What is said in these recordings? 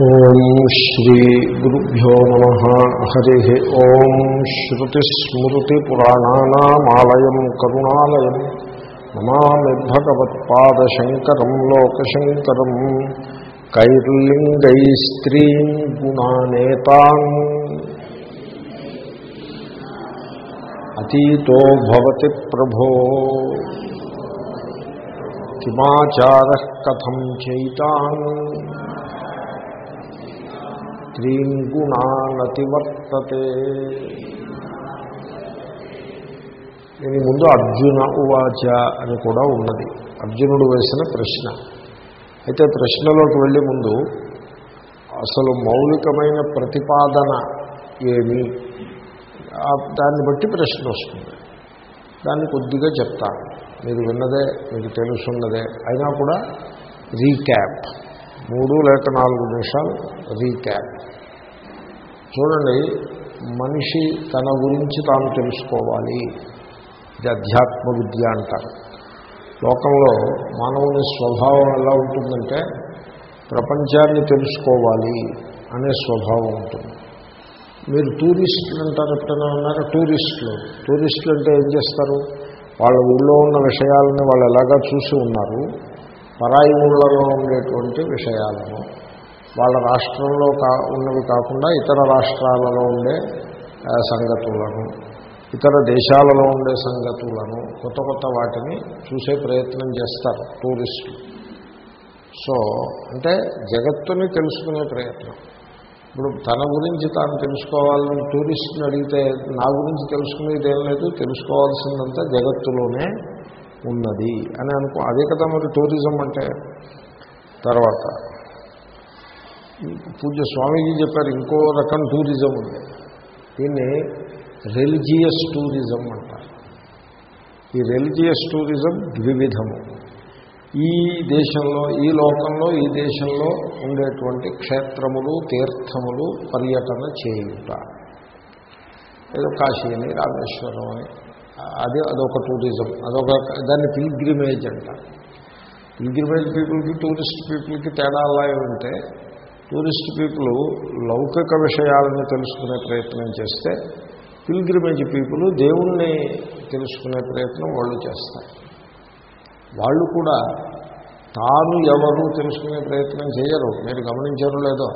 ఓం శ్రీ గురుభ్యో నమ. హరి ఓం శ్రుతిస్మృతిపురాణానామాలయం కరుణాలయం. నమామి భగవత్పాదశంకరం లోకశంకరం. కైర్లింగైస్త్రీం గుణానేతాన్ అతీతో భవతి ప్రభో. కిమాచార కథం స్త్రీం గుణానతివర్తతే దీని ముందు అర్జున ఉవాచ అని కూడా ఉన్నది. అర్జునుడు వేసిన ప్రశ్న. అయితే ప్రశ్నలోకి వెళ్ళే ముందు అసలు మౌలికమైన ప్రతిపాదన ఏమి? దాన్ని బట్టి ప్రశ్న వస్తుంది. దాన్ని కొద్దిగా చెప్తాను. మీరు విన్నదే మీకు తెలుసున్నదే. అయినా కూడా రీక్యాప్. మూడు లేక నాలుగు నిమిషాలు రీక్యాప్. చూడండి మనిషి తన గురించి తాను తెలుసుకోవాలి. ఇది అధ్యాత్మ విద్య అంటారు. లోకంలో మానవుని స్వభావం ఎలా ఉంటుందంటే ప్రపంచాన్ని తెలుసుకోవాలి అనే స్వభావం ఉంటుంది. మీరు టూరిస్టులు అంటారు ఎప్పుడైనా ఉన్నారా? టూరిస్టులు. టూరిస్టులు అంటే ఏం చేస్తారు? వాళ్ళ ఊళ్ళో ఉన్న విషయాలని వాళ్ళు ఎలాగా చూసి ఉన్నారు? పరాయి ఊళ్ళలో ఉండేటువంటి విషయాలను వాళ్ళ రాష్ట్రంలో కా ఉన్నవి కాకుండా ఇతర రాష్ట్రాలలో ఉండే సంగతులను ఇతర దేశాలలో ఉండే సంగతులను కొత్త కొత్త వాటిని చూసే ప్రయత్నం చేస్తారు టూరిస్టులు. సో అంటే జగత్తుని తెలుసుకునే ప్రయత్నం. ఇప్పుడు తన గురించి తాను తెలుసుకోవాలని టూరిస్ట్ని అడిగితే నా గురించి తెలుసుకునేది ఏం లేదు తెలుసుకోవాల్సిందంతా జగత్తులోనే ఉన్నది అని అనుకో అదే కదా మరి టూరిజం అంటే. తర్వాత పూజ స్వామీజీ చెప్పారు ఇంకో రకం టూరిజం ఉంది. దీన్ని రెలిజియస్ టూరిజం అంటారు. ఈ రెలిజియస్ టూరిజం ద్వివిధము. ఈ దేశంలో ఈ లోకంలో ఈ దేశంలో ఉండేటువంటి క్షేత్రములు తీర్థములు పర్యటన చేయుట. ఏదో కాశీ అని రామేశ్వరం అని. అది అదొక టూరిజం అదొక దాన్ని పిల్గ్రిమేజ్ అంట. పిల్గ్రిమేజ్ పీపుల్కి టూరిస్ట్ పీపుల్కి తేడా అలా ఉంటే టూరిస్ట్ పీపుల్ లౌకిక విషయాలను తెలుసుకునే ప్రయత్నం చేస్తే పిల్గ్రిమేజ్ పీపుల్ దేవుణ్ణి తెలుసుకునే ప్రయత్నం వాళ్ళు చేస్తారు. వాళ్ళు కూడా తాను ఎవరు తెలుసుకునే ప్రయత్నం చేయరు. మీరు గమనించారు లేదో?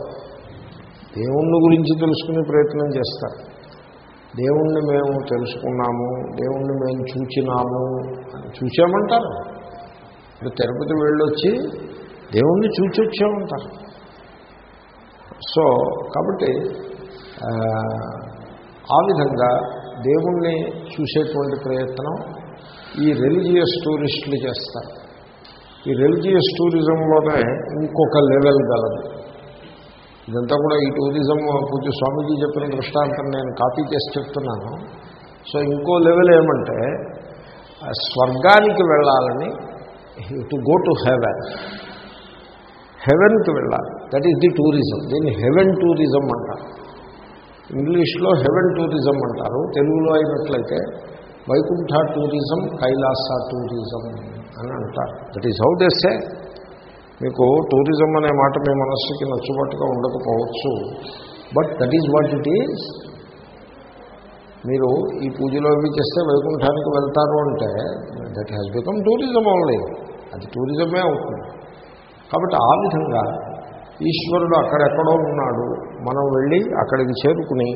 దేవుణ్ణి గురించి తెలుసుకునే ప్రయత్నం చేస్తారు. దేవుణ్ణి మేము తెలుసుకున్నాము దేవుణ్ణి మేము చూచినాము చూసామంటారు ఇప్పుడు తిరుపతి వెళ్ళొచ్చి దేవుణ్ణి చూచి వచ్చామంటారు సో కాబట్టి ఆ విధంగా దేవుణ్ణి చూసేటువంటి ప్రయత్నం ఈ రిలీజియస్ టూరిస్టులు చేస్తారు. ఈ రిలీజియస్ టూరిజంలోనే ఇంకొక లెవెల్ గలదు. ఇదంతా కూడా ఈ టూరిజం పూజ స్వామీజీ చెప్పిన దృష్టాంతం నేను కాపీ చేసి చెప్తున్నాను. సో ఇంకో లెవెల్ ఏమంటే స్వర్గానికి వెళ్ళాలని టు గో టు హెవెన్ హెవెన్కి వెళ్ళాలి. దట్ ఈస్ ది టూరిజం దీన్ని హెవెన్ టూరిజం అంటారు. ఇంగ్లీష్లో హెవెన్ టూరిజం అంటారు. తెలుగులో అయినట్లయితే వైకుంఠ టూరిజం కైలాస టూరిజం అని అంటారు. దట్ ఈస్ హౌ దెస్సే మీకు టూరిజం అనే మాట మీ మనస్సుకి నచ్చుబాటుగా ఉండకపోవచ్చు. But that is what it is మీరు ఈ పూజలో ఇవి చేస్తే వైకుంఠానికి వెళ్తారు అంటే that has become tourism only అది టూరిజమే అవుతుంది. కాబట్టి ఆ విధంగా ఈశ్వరుడు అక్కడెక్కడో ఉన్నాడు. మనం వెళ్ళి అక్కడికి చేరుకుని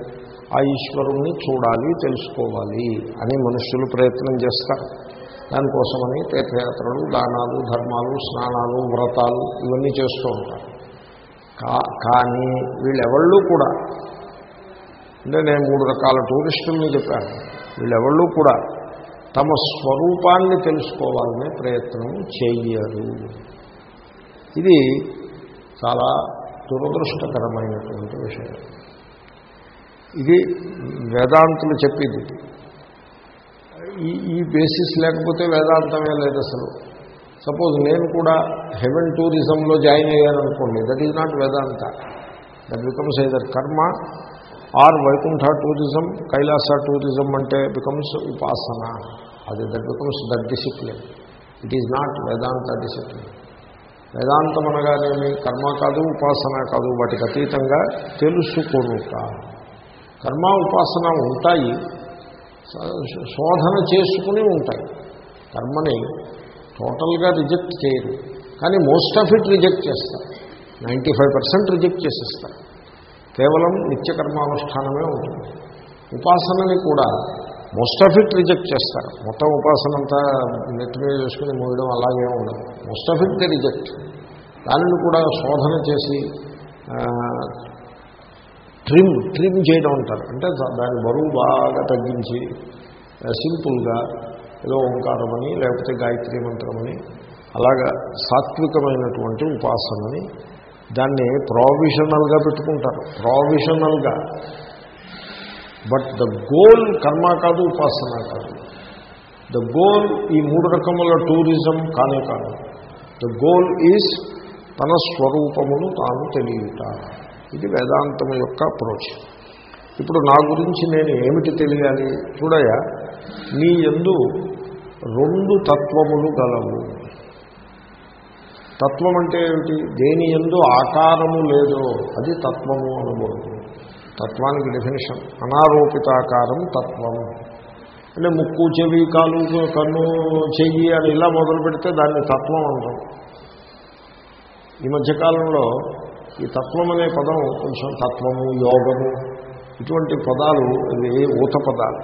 ఆ ఈశ్వరుణ్ణి చూడాలి తెలుసుకోవాలి అని మనుషులు ప్రయత్నం చేస్తారు. దానికోసమని తీర్థయాత్రలు దానాలు ధర్మాలు స్నానాలు వ్రతాలు ఇవన్నీ చేస్తూ ఉంటారు. కా కానీ వీళ్ళెవళ్ళు కూడా అంటే నేను మూడు రకాల టూరిస్టుల్ని చెప్పాను. వీళ్ళెవళ్ళు కూడా తమ స్వరూపాన్ని తెలుసుకోవాలనే ప్రయత్నం చేయరు ఇది చాలా దురదృష్టకరమైనటువంటి విషయం. ఇది వేదాంతులు చెప్పింది. ఈ ఈ బేసిస్ లేకపోతే వేదాంతమే లేదు అసలు. సపోజ్ నేను కూడా హెవెన్ టూరిజంలో జాయిన్ అయ్యాను అనుకోండి that is not Vedanta. That becomes either karma or Vaikuntha tourism Kailasa tourism అంటే బికమ్స్ ఉపాసన అది that becomes that discipline it is not Vedanta discipline వేదాంతం అనగానేమి? కర్మ కాదు ఉపాసన కాదు. వాటికి అతీతంగా తెలుసుకొనుట కర్మ ఉపాసన ఉంటాయి శోధన చేసుకుని ఉంటాయి. కర్మని టోటల్గా రిజెక్ట్ చేయరు. కానీ మోస్ట్ ఆఫ్ ఇట్ రిజెక్ట్ చేస్తారు. నైంటీ ఫైవ్ పర్సెంట్ రిజెక్ట్ చేసేస్తారు. కేవలం నిత్యకర్మానుష్ఠానమే ఉంటుంది. ఉపాసనని కూడా మోస్ట్ ఆఫ్ ఇట్ రిజెక్ట్ చేస్తారు. మొత్తం ఉపాసన అంతా నెట్ మీద వేసుకుని మోయడం అలాగే ఉండదు. Most of it the reject. దానిని కూడా శోధన చేసి ట్రిమ్ ట్రిమ్ చేయడం అంటారు. అంటే దాని బరువు బాగా తగ్గించి సింపుల్గా ఏదో ఓంకారమని లేకపోతే గాయత్రి మంత్రమని అలాగా సాత్వికమైనటువంటి ఉపాసనని దాన్ని ప్రావిషనల్గా పెట్టుకుంటారు. ప్రావిషనల్గా. బట్ ద గోల్ కర్మ కాదు ఉపాసన కాదు. ద గోల్ ఈ మూడు రకముల టూరిజం కానే కాదు. ద గోల్ ఈజ్ తన స్వరూపమును తాను తెలియట. ఇది వేదాంతం యొక్క అప్రోచ్. ఇప్పుడు నా గురించి నేను ఏమిటి తెలియాలి? చూడయా నీ ఎందు రెండు తత్వములు గలవు. తత్వం అంటే ఏమిటి? దేని ఎందు ఆకారము లేదో అది తత్వము అనబోదు తత్వానికి డెఫినేషన్ అనారోపితాకారం తత్వం. అంటే ముక్కు చెవి కాలు కన్ను చెయ్యి అని ఇలా మొదలు పెడితే దాన్ని తత్వం అంటాం. ఈ మధ్యకాలంలో ఈ తత్వం అనే పదం కొంచెం తత్వము యోగము ఇటువంటి పదాలు ఇవి ఊత పదాలు.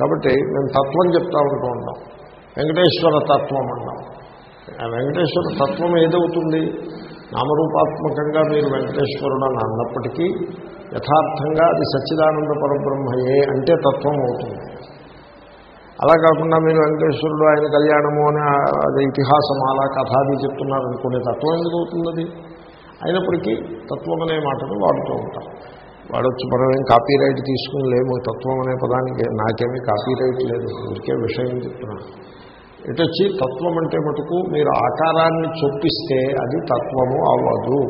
కాబట్టి మేము తత్వం చెప్తా ఉంటూ ఉంటాం వెంకటేశ్వర తత్వం అన్నాం. ఆ వెంకటేశ్వర తత్వం ఏదవుతుంది? నామరూపాత్మకంగా మీరు వెంకటేశ్వరుడు అని అన్నప్పటికీ యథార్థంగా అది సచ్చిదానంద పరబ్రహ్మయే అంటే తత్వం అవుతుంది. అలా కాకుండా మీరు వెంకటేశ్వరుడు ఆయన కళ్యాణము అని అది ఇతిహాసం అలా కథాది చెప్తున్నారు అనుకునే తత్వం ఎందుకు అవుతుంది అది? అయినప్పటికీ తత్వం అనే మాటను వాడుతూ ఉంటాం. వాడొచ్చు మనం ఏం కాపీ రైట్ తీసుకుని లేము తత్వం అనే పదానికి నాకేమీ కాపీ రైట్ లేదు ఊరికే విషయం చెప్తున్నాను. వచ్చి తత్వం అంటే మటుకు మీరు ఆకారాన్ని చొప్పిస్తే అది తత్వము అవ్వదు.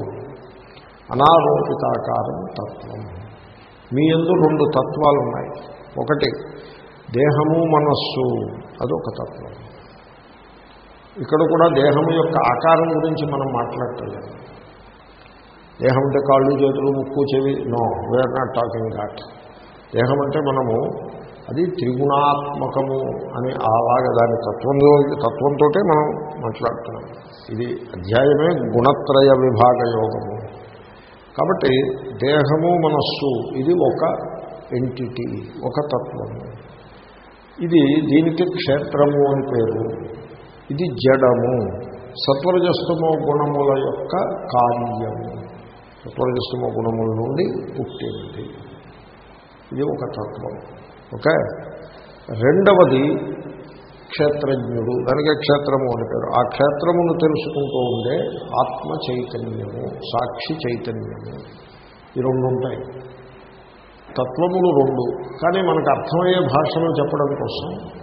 అనారోపితాకారం తత్వం. మీ ఎందు రెండు తత్వాలు ఉన్నాయి ఒకటి దేహము మనస్సు అదొక తత్వం. ఇక్కడ కూడా దేహము యొక్క ఆకారం గురించి మనం మాట్లాడటం లేదు. దేహం అంటే కాళ్ళు చేతులు ముక్కు చెవి. No we are not talking that దేహం అంటే మనము అది త్రిగుణాత్మకము అని అలాగే దాని తత్వంలో తత్వంతో మనం మాట్లాడుతున్నాం. ఇది అధ్యాయమే గుణత్రయ విభాగ యోగము. కాబట్టి దేహము మనస్సు ఇది ఒక ఎంటిటీ ఒక తత్వము. ఇది దీనికి క్షేత్రము అని పేరు. ఇది జడము. సత్వరజస్తమో గుణముల యొక్క కార్యము. సత్వరజస్తమో గుణముల నుండి పుట్టింది. ఇది ఒక తత్వం. ఓకే? రెండవది క్షేత్రజ్ఞుడు. దానికే క్షేత్రము అని పేరు. ఆ క్షేత్రమును తెలుసుకుంటూ ఉండే ఆత్మ చైతన్యము సాక్షి చైతన్యము. ఈ రెండు ఉంటాయి. తత్వములు రెండు. కానీ మనకు అర్థమయ్యే భాషలో చెప్పడం కోసం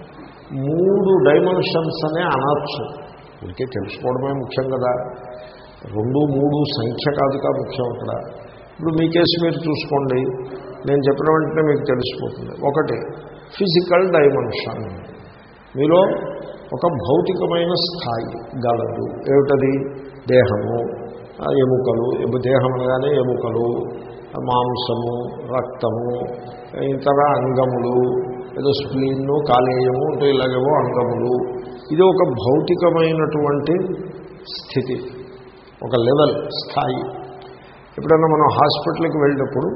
మూడు డైమెన్షన్స్ అనే అనొచ్చు. ఇంకే తెలుసుకోవడమే ముఖ్యం కదా. రెండు మూడు సంఖ్య కాదుగా ముఖ్యం అక్కడ. ఇప్పుడు మీ కేసు మీరు చూసుకోండి. నేను చెప్పిన వెంటనే మీకు తెలిసిపోతుంది. ఒకటి ఫిజికల్ డైమెన్షన్. మీలో ఒక భౌతికమైన స్థాయి గలదు. ఏమిటది? దేహము. ఎముకలు. దేహం అనగానే ఎముకలు. మాంసము రక్తము ఇతర అంగములు. ఏదో స్ప్లీన్ను కాలేయము అంటే ఇలాగేవో అంగములు. ఇది ఒక భౌతికమైనటువంటి స్థితి. ఒక లెవెల్ స్థాయి. ఎప్పుడైనా మనం హాస్పిటల్కి వెళ్ళినప్పుడు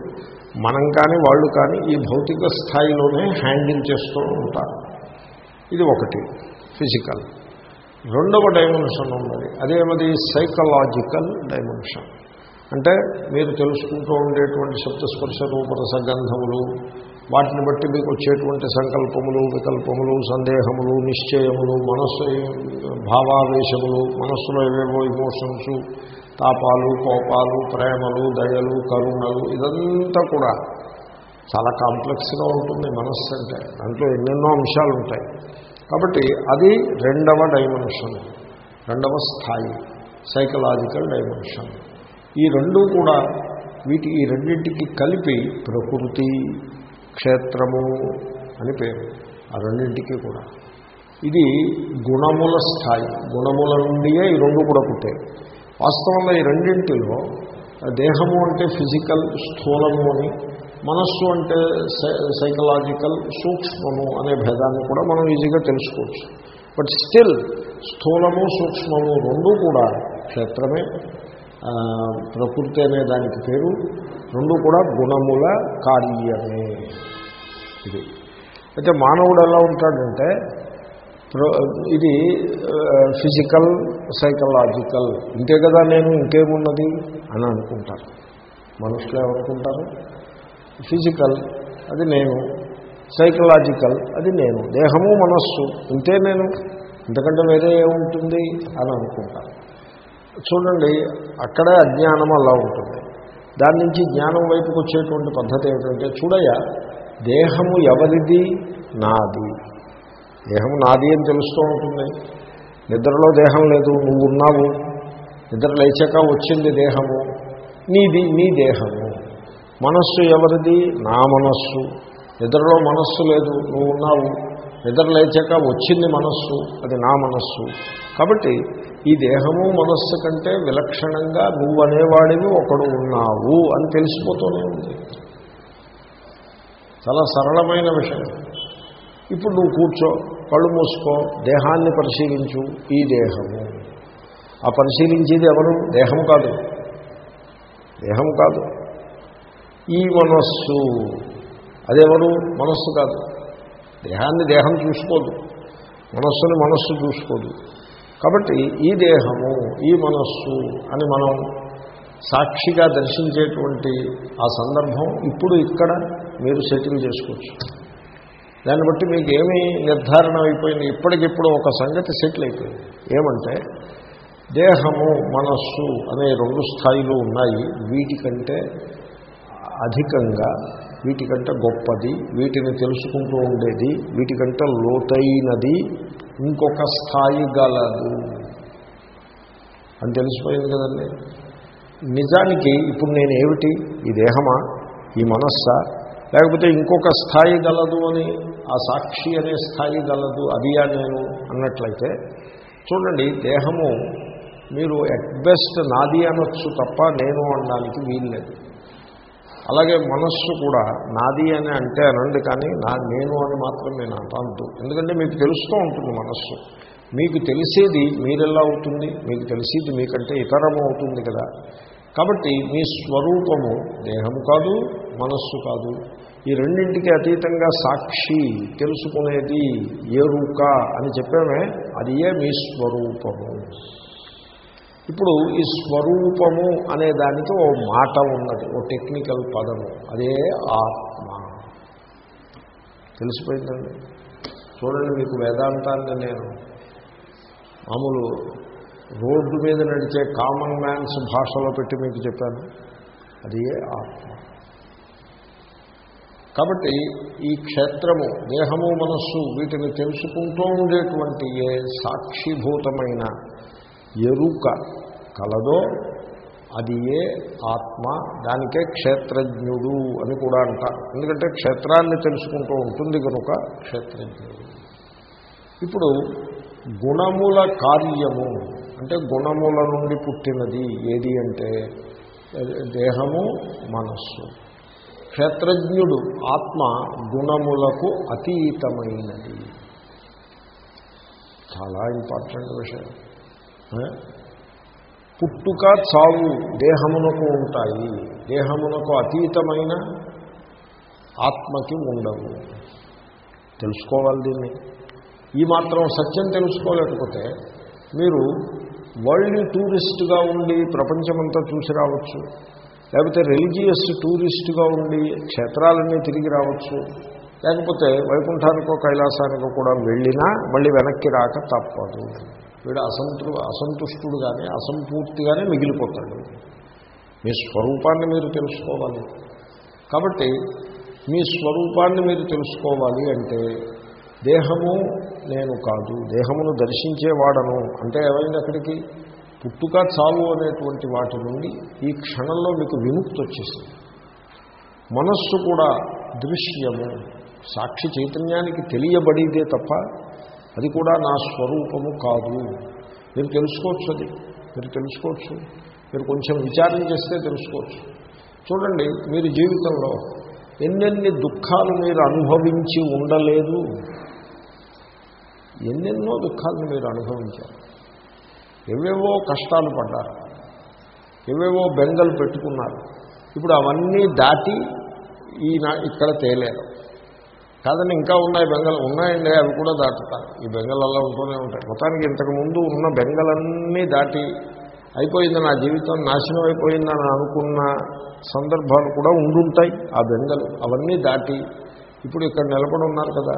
మనం కానీ వాళ్ళు కానీ ఈ భౌతిక స్థాయిలోనే హ్యాండిల్ చేస్తూ ఉంటారు. ఇది ఒకటి ఫిజికల్. రెండవ డైమెన్షన్ ఉన్నది. అదేమది? Psychological dimension. అంటే మీరు తెలుసుకుంటూ ఉండేటువంటి శబ్దస్పర్శ రూపరస గంధములు వాటిని బట్టి మీకు వచ్చేటువంటి సంకల్పములు వికల్పములు సందేహములు నిశ్చయములు మనస్సు భావావేశములు మనస్సులో ఏవేవో ఇమోషన్స్ తాపాలు కోపాలు ప్రేమలు దయలు కరుణలు ఇదంతా కూడా చాలా కాంప్లెక్స్గా ఉంటుంది మనస్సు అంటే. దాంట్లో ఎన్నెన్నో అంశాలు ఉంటాయి. కాబట్టి అది రెండవ డైమెన్షన్ రెండవ స్థాయి సైకలాజికల్ డైమెన్షన్ ఈ రెండు కూడా వీటి ఈ రెండింటికి కలిపి ప్రకృతి క్షేత్రము అని పేరు. ఆ రెండింటికి కూడా. ఇది గుణముల స్థాయి. గుణముల నుండియే ఈ రెండు కూడా పుట్టాయి. వాస్తవంగా ఈ రెండింటిలో దేహము అంటే ఫిజికల్ స్థూలము అని మనస్సు అంటే సైకలాజికల్ సూక్ష్మము అనే భేదాన్ని కూడా మనం ఈజీగా తెలుసుకోవచ్చు. బట్ స్టిల్ స్థూలము సూక్ష్మము రెండూ కూడా క్షేత్రమే. ప్రకృతి అనే దానికి పేరు. రెండు కూడా గుణముల కార్యమే. ఇది. అయితే మానవుడు ఎలా ఉంటాడంటే ఇది ఫిజికల్ సైకలాజికల్ ఇంతే కదా నేను ఇంకేమున్నది అని అనుకుంటారు. మనుషులు ఏమనుకుంటారు? ఫిజికల్ అది నేను. సైకలాజికల్ అది నేను. దేహము మనస్సు ఇంతే నేను. ఎందుకంటే వేరే ఏముంటుంది అని అనుకుంటారు. చూడండి అక్కడే అజ్ఞానం అలా ఉంటుంది. దాని నుంచి జ్ఞానం వైపుకు వచ్చేటువంటి పద్ధతి ఏమిటంటే చూడయ్యా దేహము ఎవరిది? నాది. దేహం నాది అని తెలుస్తూ ఉంటుంది. నిద్రలో దేహం లేదు. నువ్వు ఉన్నావు. నిద్ర లేచాక వచ్చింది దేహము. నీది నీ దేహము. మనస్సు ఎవరిది? నా మనస్సు. నిద్రలో మనస్సు లేదు. నువ్వు ఉన్నావు. నిద్ర లేచాక వచ్చింది మనస్సు. అది నా మనస్సు. కాబట్టి ఈ దేహము మనస్సు కంటే విలక్షణంగా నువ్వు అనేవాడివి ఒకడు ఉన్నావు అని తెలిసిపోతూనే ఉంది. చాలా సరళమైన విషయం. ఇప్పుడు నువ్వు కూర్చో కళ్ళు మూసుకో దేహాన్ని పరిశీలించు ఈ దేహము. ఆ పరిశీలించేది ఎవరు? దేహం కాదు. దేహం కాదు. ఈ మనస్సు. అదెవరు? మనస్సు కాదు. దేహాన్ని దేహం చూసుకోదు. మనస్సుని మనస్సు చూసుకోదు. కాబట్టి ఈ దేహము ఈ మనస్సు అని మనం సాక్షిగా దర్శించేటువంటి ఆ సందర్భం ఇప్పుడు ఇక్కడ మీరు సెటిల్ చేసుకోవచ్చు. దాన్ని బట్టి మీకు ఏమీ నిర్ధారణ అయిపోయింది. ఇప్పటికిప్పుడు ఒక సంగతి సెటిల్ అయిపోయింది. ఏమంటే దేహము మనస్సు అనే రెండు స్థాయిలు ఉన్నాయి. వీటికంటే అధికంగా వీటికంటే గొప్పది వీటిని తెలుసుకుంటూ ఉండేది వీటికంటే లోతైనది ఇంకొక స్థాయి గలదు. అని తెలిసిపోయింది కదండి. నిజానికి ఇప్పుడు నేను ఏమిటి ఈ దేహమా? ఈ మనస్సా? లేకపోతే ఇంకొక స్థాయి గలదు అని ఆ సాక్షి అనే స్థాయి గలదు అదియా నేను అన్నట్లయితే చూడండి దేహము మీరు ఎట్ బెస్ట్ నాది అనొచ్చు తప్ప నేను అనడానికి వీల్లేదు అలాగే మనస్సు కూడా నాది అని అంటే అనండి కానీ నా నేను అని మాత్రం నేను అంటాను ఎందుకంటే మీకు తెలుస్తూ ఉంటుంది మనస్సు. మీకు తెలిసేది మీరెలా అవుతుంది? మీకు తెలిసేది మీకంటే ఇతరము అవుతుంది కదా. కాబట్టి మీ స్వరూపము దేహము కాదు మనస్సు కాదు. ఈ రెండింటికి అతీతంగా సాక్షి తెలుసుకునేది ఏరుక అని చెప్పామే అది ఏ మీ స్వరూపము. ఇప్పుడు ఈ స్వరూపము అనే దానికి ఓ మాట ఉన్నది ఓ టెక్నికల్ పదము అదే ఆత్మ. తెలిసిపోయిందండి? చూడండి మీకు వేదాంతాన్ని నేను. మామూలు రోడ్డు మీద నడిచే కామన్ మ్యాన్స్ భాషలో పెట్టి మీకు చెప్పాను. అది ఆత్మ? కాబట్టి ఈ క్షేత్రము దేహము మనస్సు వీటిని తెలుసుకుంటూ ఉండేటువంటి ఏ సాక్షిభూతమైన ఎరుక కలదో అది ఏ ఆత్మ దానికే క్షేత్రజ్ఞుడు అని కూడా అంటారు ఎందుకంటే క్షేత్రాన్ని తెలుసుకుంటూ ఉంటుంది కనుక క్షేత్రజ్ఞుడు. ఇప్పుడు గుణముల కార్యము అంటే గుణముల నుండి పుట్టినది ఏది అంటే దేహము మనస్సు. క్షేత్రజ్ఞుడు ఆత్మ గుణములకు అతీతమైనది. చాలా ఇంపార్టెంట్ విషయం. పుట్టుక చావు దేహమునకు ఉంటాయి. దేహమునకు అతీతమైన ఆత్మకి ఉండవు. తెలుసుకోవాలి దీన్ని. ఈ మాత్రం సత్యం తెలుసుకోలేకపోతే మీరు వరల్డ్ టూరిస్ట్గా ఉండి ప్రపంచమంతా చూసి రావచ్చు. లేకపోతే రిలీజియస్ టూరిస్ట్గా ఉండి క్షేత్రాలన్నీ తిరిగి రావచ్చు. లేకపోతే వైకుంఠానికో కైలాసానికో కూడా వెళ్ళినా మళ్ళీ వెనక్కి రాక తప్పదు. వీడు అసంతృ అసంతుష్టుడు కానీ అసంపూర్తిగానే మిగిలిపోతాడు. మీ స్వరూపాన్ని మీరు తెలుసుకోవాలి. కాబట్టి మీ స్వరూపాన్ని మీరు తెలుసుకోవాలి అంటే దేహము నేను కాదు. దేహమును దర్శించేవాడను. అంటే ఏమైంది అక్కడికి? పుట్టుక చావు అనేటువంటి వాటి నుండి ఈ క్షణంలో మీకు విముక్తి వచ్చేసింది. మనస్సు కూడా దృశ్యము. సాక్షి చైతన్యానికి తెలియబడిదే తప్ప అది కూడా నా స్వరూపము కాదు. మీరు తెలుసుకోవచ్చు అది. మీరు తెలుసుకోవచ్చు. మీరు కొంచెం విచారం చేస్తే తెలుసుకోవచ్చు. చూడండి మీరు జీవితంలో ఎన్నెన్ని దుఃఖాలు మీరు అనుభవించి ఉండలేదు. ఎన్నెన్నో దుఃఖాలను మీరు అనుభవించారు. ఎవేవో కష్టాలు పడ్డారు. ఎవేవో బెంగలు పెట్టుకున్నారు. ఇప్పుడు అవన్నీ దాటి ఈ నా ఇక్కడ తేలేరు. కాదని ఇంకా ఉన్నాయి బెంగలు. ఉన్నాయండి అవి కూడా దాటుతారు. ఈ బెంగలు అలా ఉంటూనే ఉంటాయి. మొత్తానికి ఇంతకుముందు ఉన్న బెంగలన్నీ దాటి అయిపోయింది నా జీవితం నాశనం అయిపోయిందని అనుకున్న సందర్భాలు కూడా ఉండుంటాయి ఆ బెంగలు. అవన్నీ దాటి ఇప్పుడు ఇక్కడ నిలబడి ఉన్నారు కదా.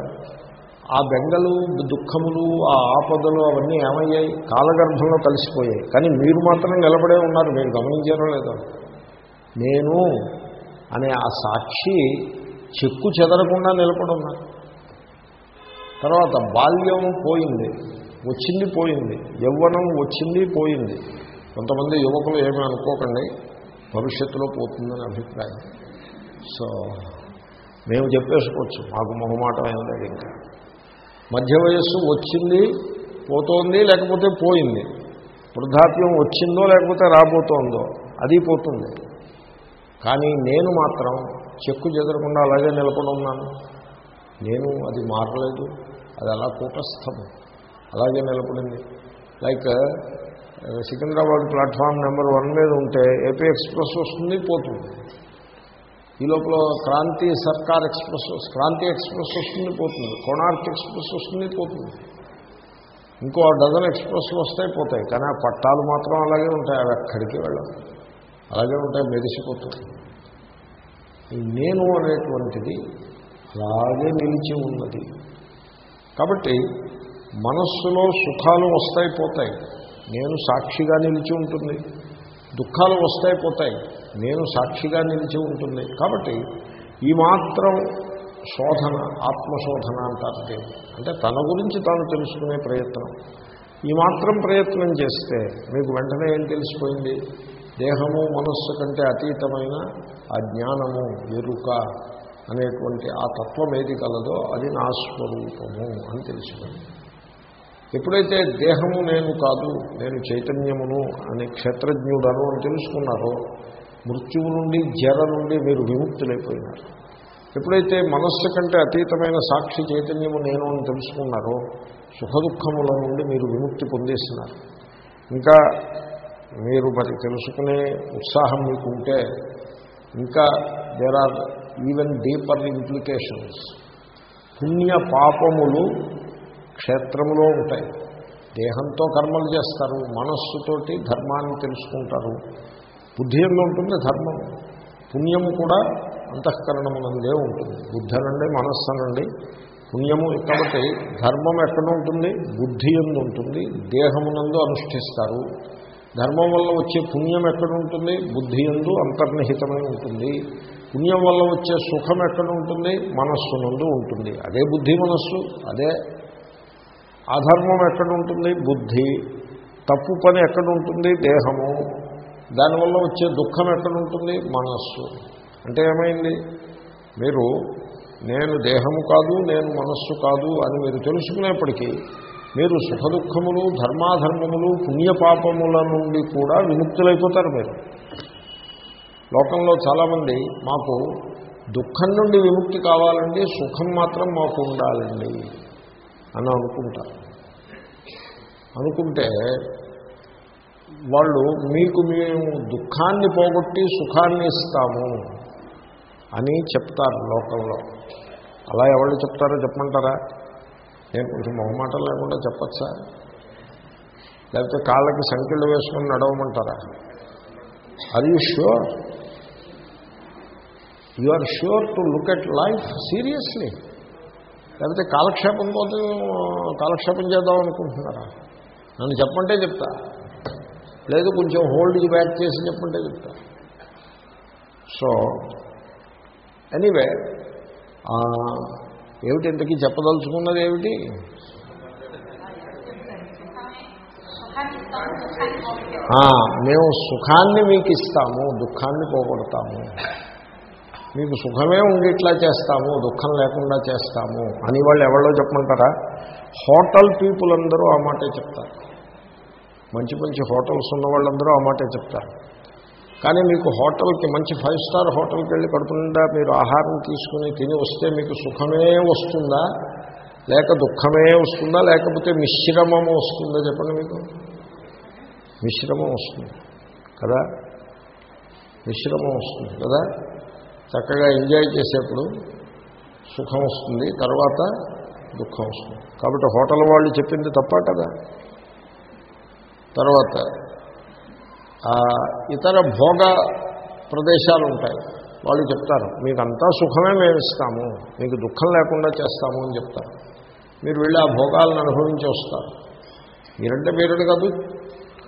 ఆ బెంగలు దుఃఖములు ఆ ఆపదలు అవన్నీ ఏమయ్యాయి? కాలగర్భంలో కలిసిపోయాయి. కానీ మీరు మాత్రం నిలబడే ఉన్నారు. మీరు గమనించారో లేదో? నేను అనే ఆ సాక్షి చెక్కు చెదరకుండా నిలబడి ఉన్నారు తర్వాత బాల్యం పోయింది. వచ్చింది పోయింది. యవ్వనం వచ్చింది పోయింది. కొంతమంది యువకులు ఏమీ అనుకోకండి. భవిష్యత్తులో పోతుందని అభిప్రాయం. సో మేము చెప్పేసుకోవచ్చు. మాకు మొహమాటం ఏం లేదు ఇంకా. మధ్య వయస్సు వచ్చింది పోతోంది లేకపోతే పోయింది. వృద్ధాప్యం వచ్చిందో లేకపోతే రాబోతోందో అది పోతుంది. కానీ నేను మాత్రం చెక్కు చెదరకుండా అలాగే నిలబడి ఉన్నాను. నేను అది మారలేదు. అది అలా కూటస్థం. అలాగే నిలబడింది. Like Secunderabad platform number one మీద ఉంటే ఏపీ ఎక్స్ప్రెస్ వస్తుంది పోతుంది. ఈ లోపల క్రాంతి సర్కార్ ఎక్స్ప్రెస్ క్రాంతి ఎక్స్ప్రెస్ వస్తుంది పోతుంది. కోణార్క్ ఎక్స్ప్రెస్ వస్తుంది పోతుంది. ఇంకో డజన్ ఎక్స్ప్రెస్లు వస్తాయి పోతాయి. కానీ ఆ పట్టాలు మాత్రం అలాగే ఉంటాయి. అవి ఎక్కడికి వెళ్ళవు. అలాగే ఉంటాయి మెరిసిపోతుంది నేను అనేటువంటిది అలాగే నిలిచి ఉన్నది. కాబట్టి మనస్సులో సుఖాలు వస్తాయి పోతాయి. నేను సాక్షిగా నిలిచి ఉంటుంది. దుఃఖాలు వస్తాయి పోతాయి. నేను సాక్షిగా నిలిచి ఉంటుంది. కాబట్టి ఈ మాత్రం శోధన ఆత్మశోధన అంటారు అంటే తన గురించి తాను తెలుసుకునే ప్రయత్నం. ఈ మాత్రం ప్రయత్నం చేస్తే మీకు వెంటనే ఏం తెలిసిపోయింది? దేహము మనస్సు కంటే అతీతమైన ఆ జ్ఞానము ఎరుక అనేటువంటి ఆ తత్వం ఏది కలదో అది నా స్వరూపము అని తెలిసిపోయింది. ఎప్పుడైతే దేహము నేను కాదు నేను చైతన్యమును అని క్షేత్రజ్ఞుడను అని తెలుసుకున్నారో మృత్యువు నుండి జర నుండి మీరు విముక్తులైపోయినారు. ఎప్పుడైతే మనస్సు కంటే అతీతమైన సాక్షి చైతన్యము నేను అని తెలుసుకున్నారో సుఖదుఖముల నుండి మీరు విముక్తి పొందేసినారు ఇంకా మీరు మరి తెలుసుకునే ఉత్సాహం మీకు ఉంటే ఇంకా there are even deeper implications పుణ్య పాపములు క్షేత్రములో ఉంటాయి. దేహంతో కర్మలు చేస్తారు మనస్సుతోటి ధర్మాన్ని తెలుసుకుంటారు. బుద్ధి ఎందు ఉంటుంది ధర్మం. పుణ్యము కూడా అంతఃకరణమునందే ఉంటుంది. బుద్ధి అనండి మనస్సు అనండి. పుణ్యము కాబట్టి ధర్మం ఎక్కడ ఉంటుంది బుద్ధి ఎందు ఉంటుంది దేహమునందు అనుష్ఠిస్తారు. ధర్మం వల్ల వచ్చే పుణ్యం ఎక్కడ ఉంటుంది బుద్ధి ఎందు అంతర్నిహితమై ఉంటుంది. పుణ్యం వల్ల వచ్చే సుఖం ఎక్కడ ఉంటుంది మనస్సునందు ఉంటుంది. అదే బుద్ధి మనస్సు అదే అధర్మం ఎక్కడ ఉంటుంది బుద్ధి. తప్పు పని ఎక్కడ ఉంటుంది దేహము. దానివల్ల వచ్చే దుఃఖం ఎక్కడ ఉంటుంది మనస్సు. అంటే ఏమైంది? మీరు నేను దేహము కాదు నేను మనస్సు కాదు అని మీరు తెలుసుకునేప్పటికీ మీరు సుఖదుఖములు ధర్మాధర్మములు పుణ్యపాపముల నుండి కూడా విముక్తులైపోతారు మీరు. లోకంలో చాలామంది మాకు దుఃఖం నుండి విముక్తి కావాలండి సుఖం మాత్రం మాకు ఉండాలండి అని అనుకుంటారు. అనుకుంటే వాళ్ళు మీకు మేము దుఃఖాన్ని పోగొట్టి సుఖాన్ని ఇస్తాము అని చెప్తారు లోకంలో. అలా ఎవరు చెప్తారో చెప్పమంటారా? నేను కొంచెం మొహమాటం లేకుండా చెప్పచ్చా? లేకపోతే కాళ్ళకి సంఖ్యలు వేసుకొని నడవమంటారా? Are you sure you are sure to look at life seriously లేకపోతే కాలక్షేపం కోసం కాలక్షేపం చేద్దాం అనుకుంటున్నారా? నన్ను చెప్పంటే చెప్తా. లేదు కొంచెం హోల్డ్ బ్యాక్ చేసి చెప్పంటే చెప్తా. సో ఎనీవే ఏమిటి ఇంతకీ చెప్పదలుచుకున్నది ఏమిటి? మేము సుఖాన్ని మీకు ఇస్తాము దుఃఖాన్ని పోగొడతాము. మీకు సుఖమే ఉండేట్లా చేస్తాము దుఃఖం లేకుండా చేస్తాము అని వాళ్ళు ఎవరో చెప్పమంటారా? హోటల్ పీపుల్ అందరూ ఆ మాటే చెప్తారు. మంచి మంచి హోటల్స్ ఉన్న వాళ్ళందరూ ఆ మాటే చెప్తారు. కానీ మీకు హోటల్కి మంచి ఫైవ్ స్టార్ హోటల్కి వెళ్ళి కడుపునిండా మీరు ఆహారం తీసుకుని తిని వస్తే మీకు సుఖమే వస్తుందా? లేక దుఃఖమే వస్తుందా? లేకపోతే మిశ్రమము వస్తుందా? చెప్పండి మీకు. మిశ్రమం వస్తుంది. కదా? మిశ్రమం వస్తుంది. కదా? చక్కగా ఎంజాయ్ చేసేప్పుడు సుఖం వస్తుంది. తర్వాత దుఃఖం వస్తుంది. కాబట్టి హోటల్ వాళ్ళు చెప్పింది తప్ప కదా? తర్వాత ఇతర భోగ ప్రదేశాలు ఉంటాయి. వాళ్ళు చెప్తారు మీకు అంతా సుఖమే మేము ఇస్తాము మీకు దుఃఖం లేకుండా చేస్తాము అని చెప్తారు. మీరు వెళ్ళి ఆ భోగాలను అనుభవించి వస్తారు. మీరంటే మీరని కాదు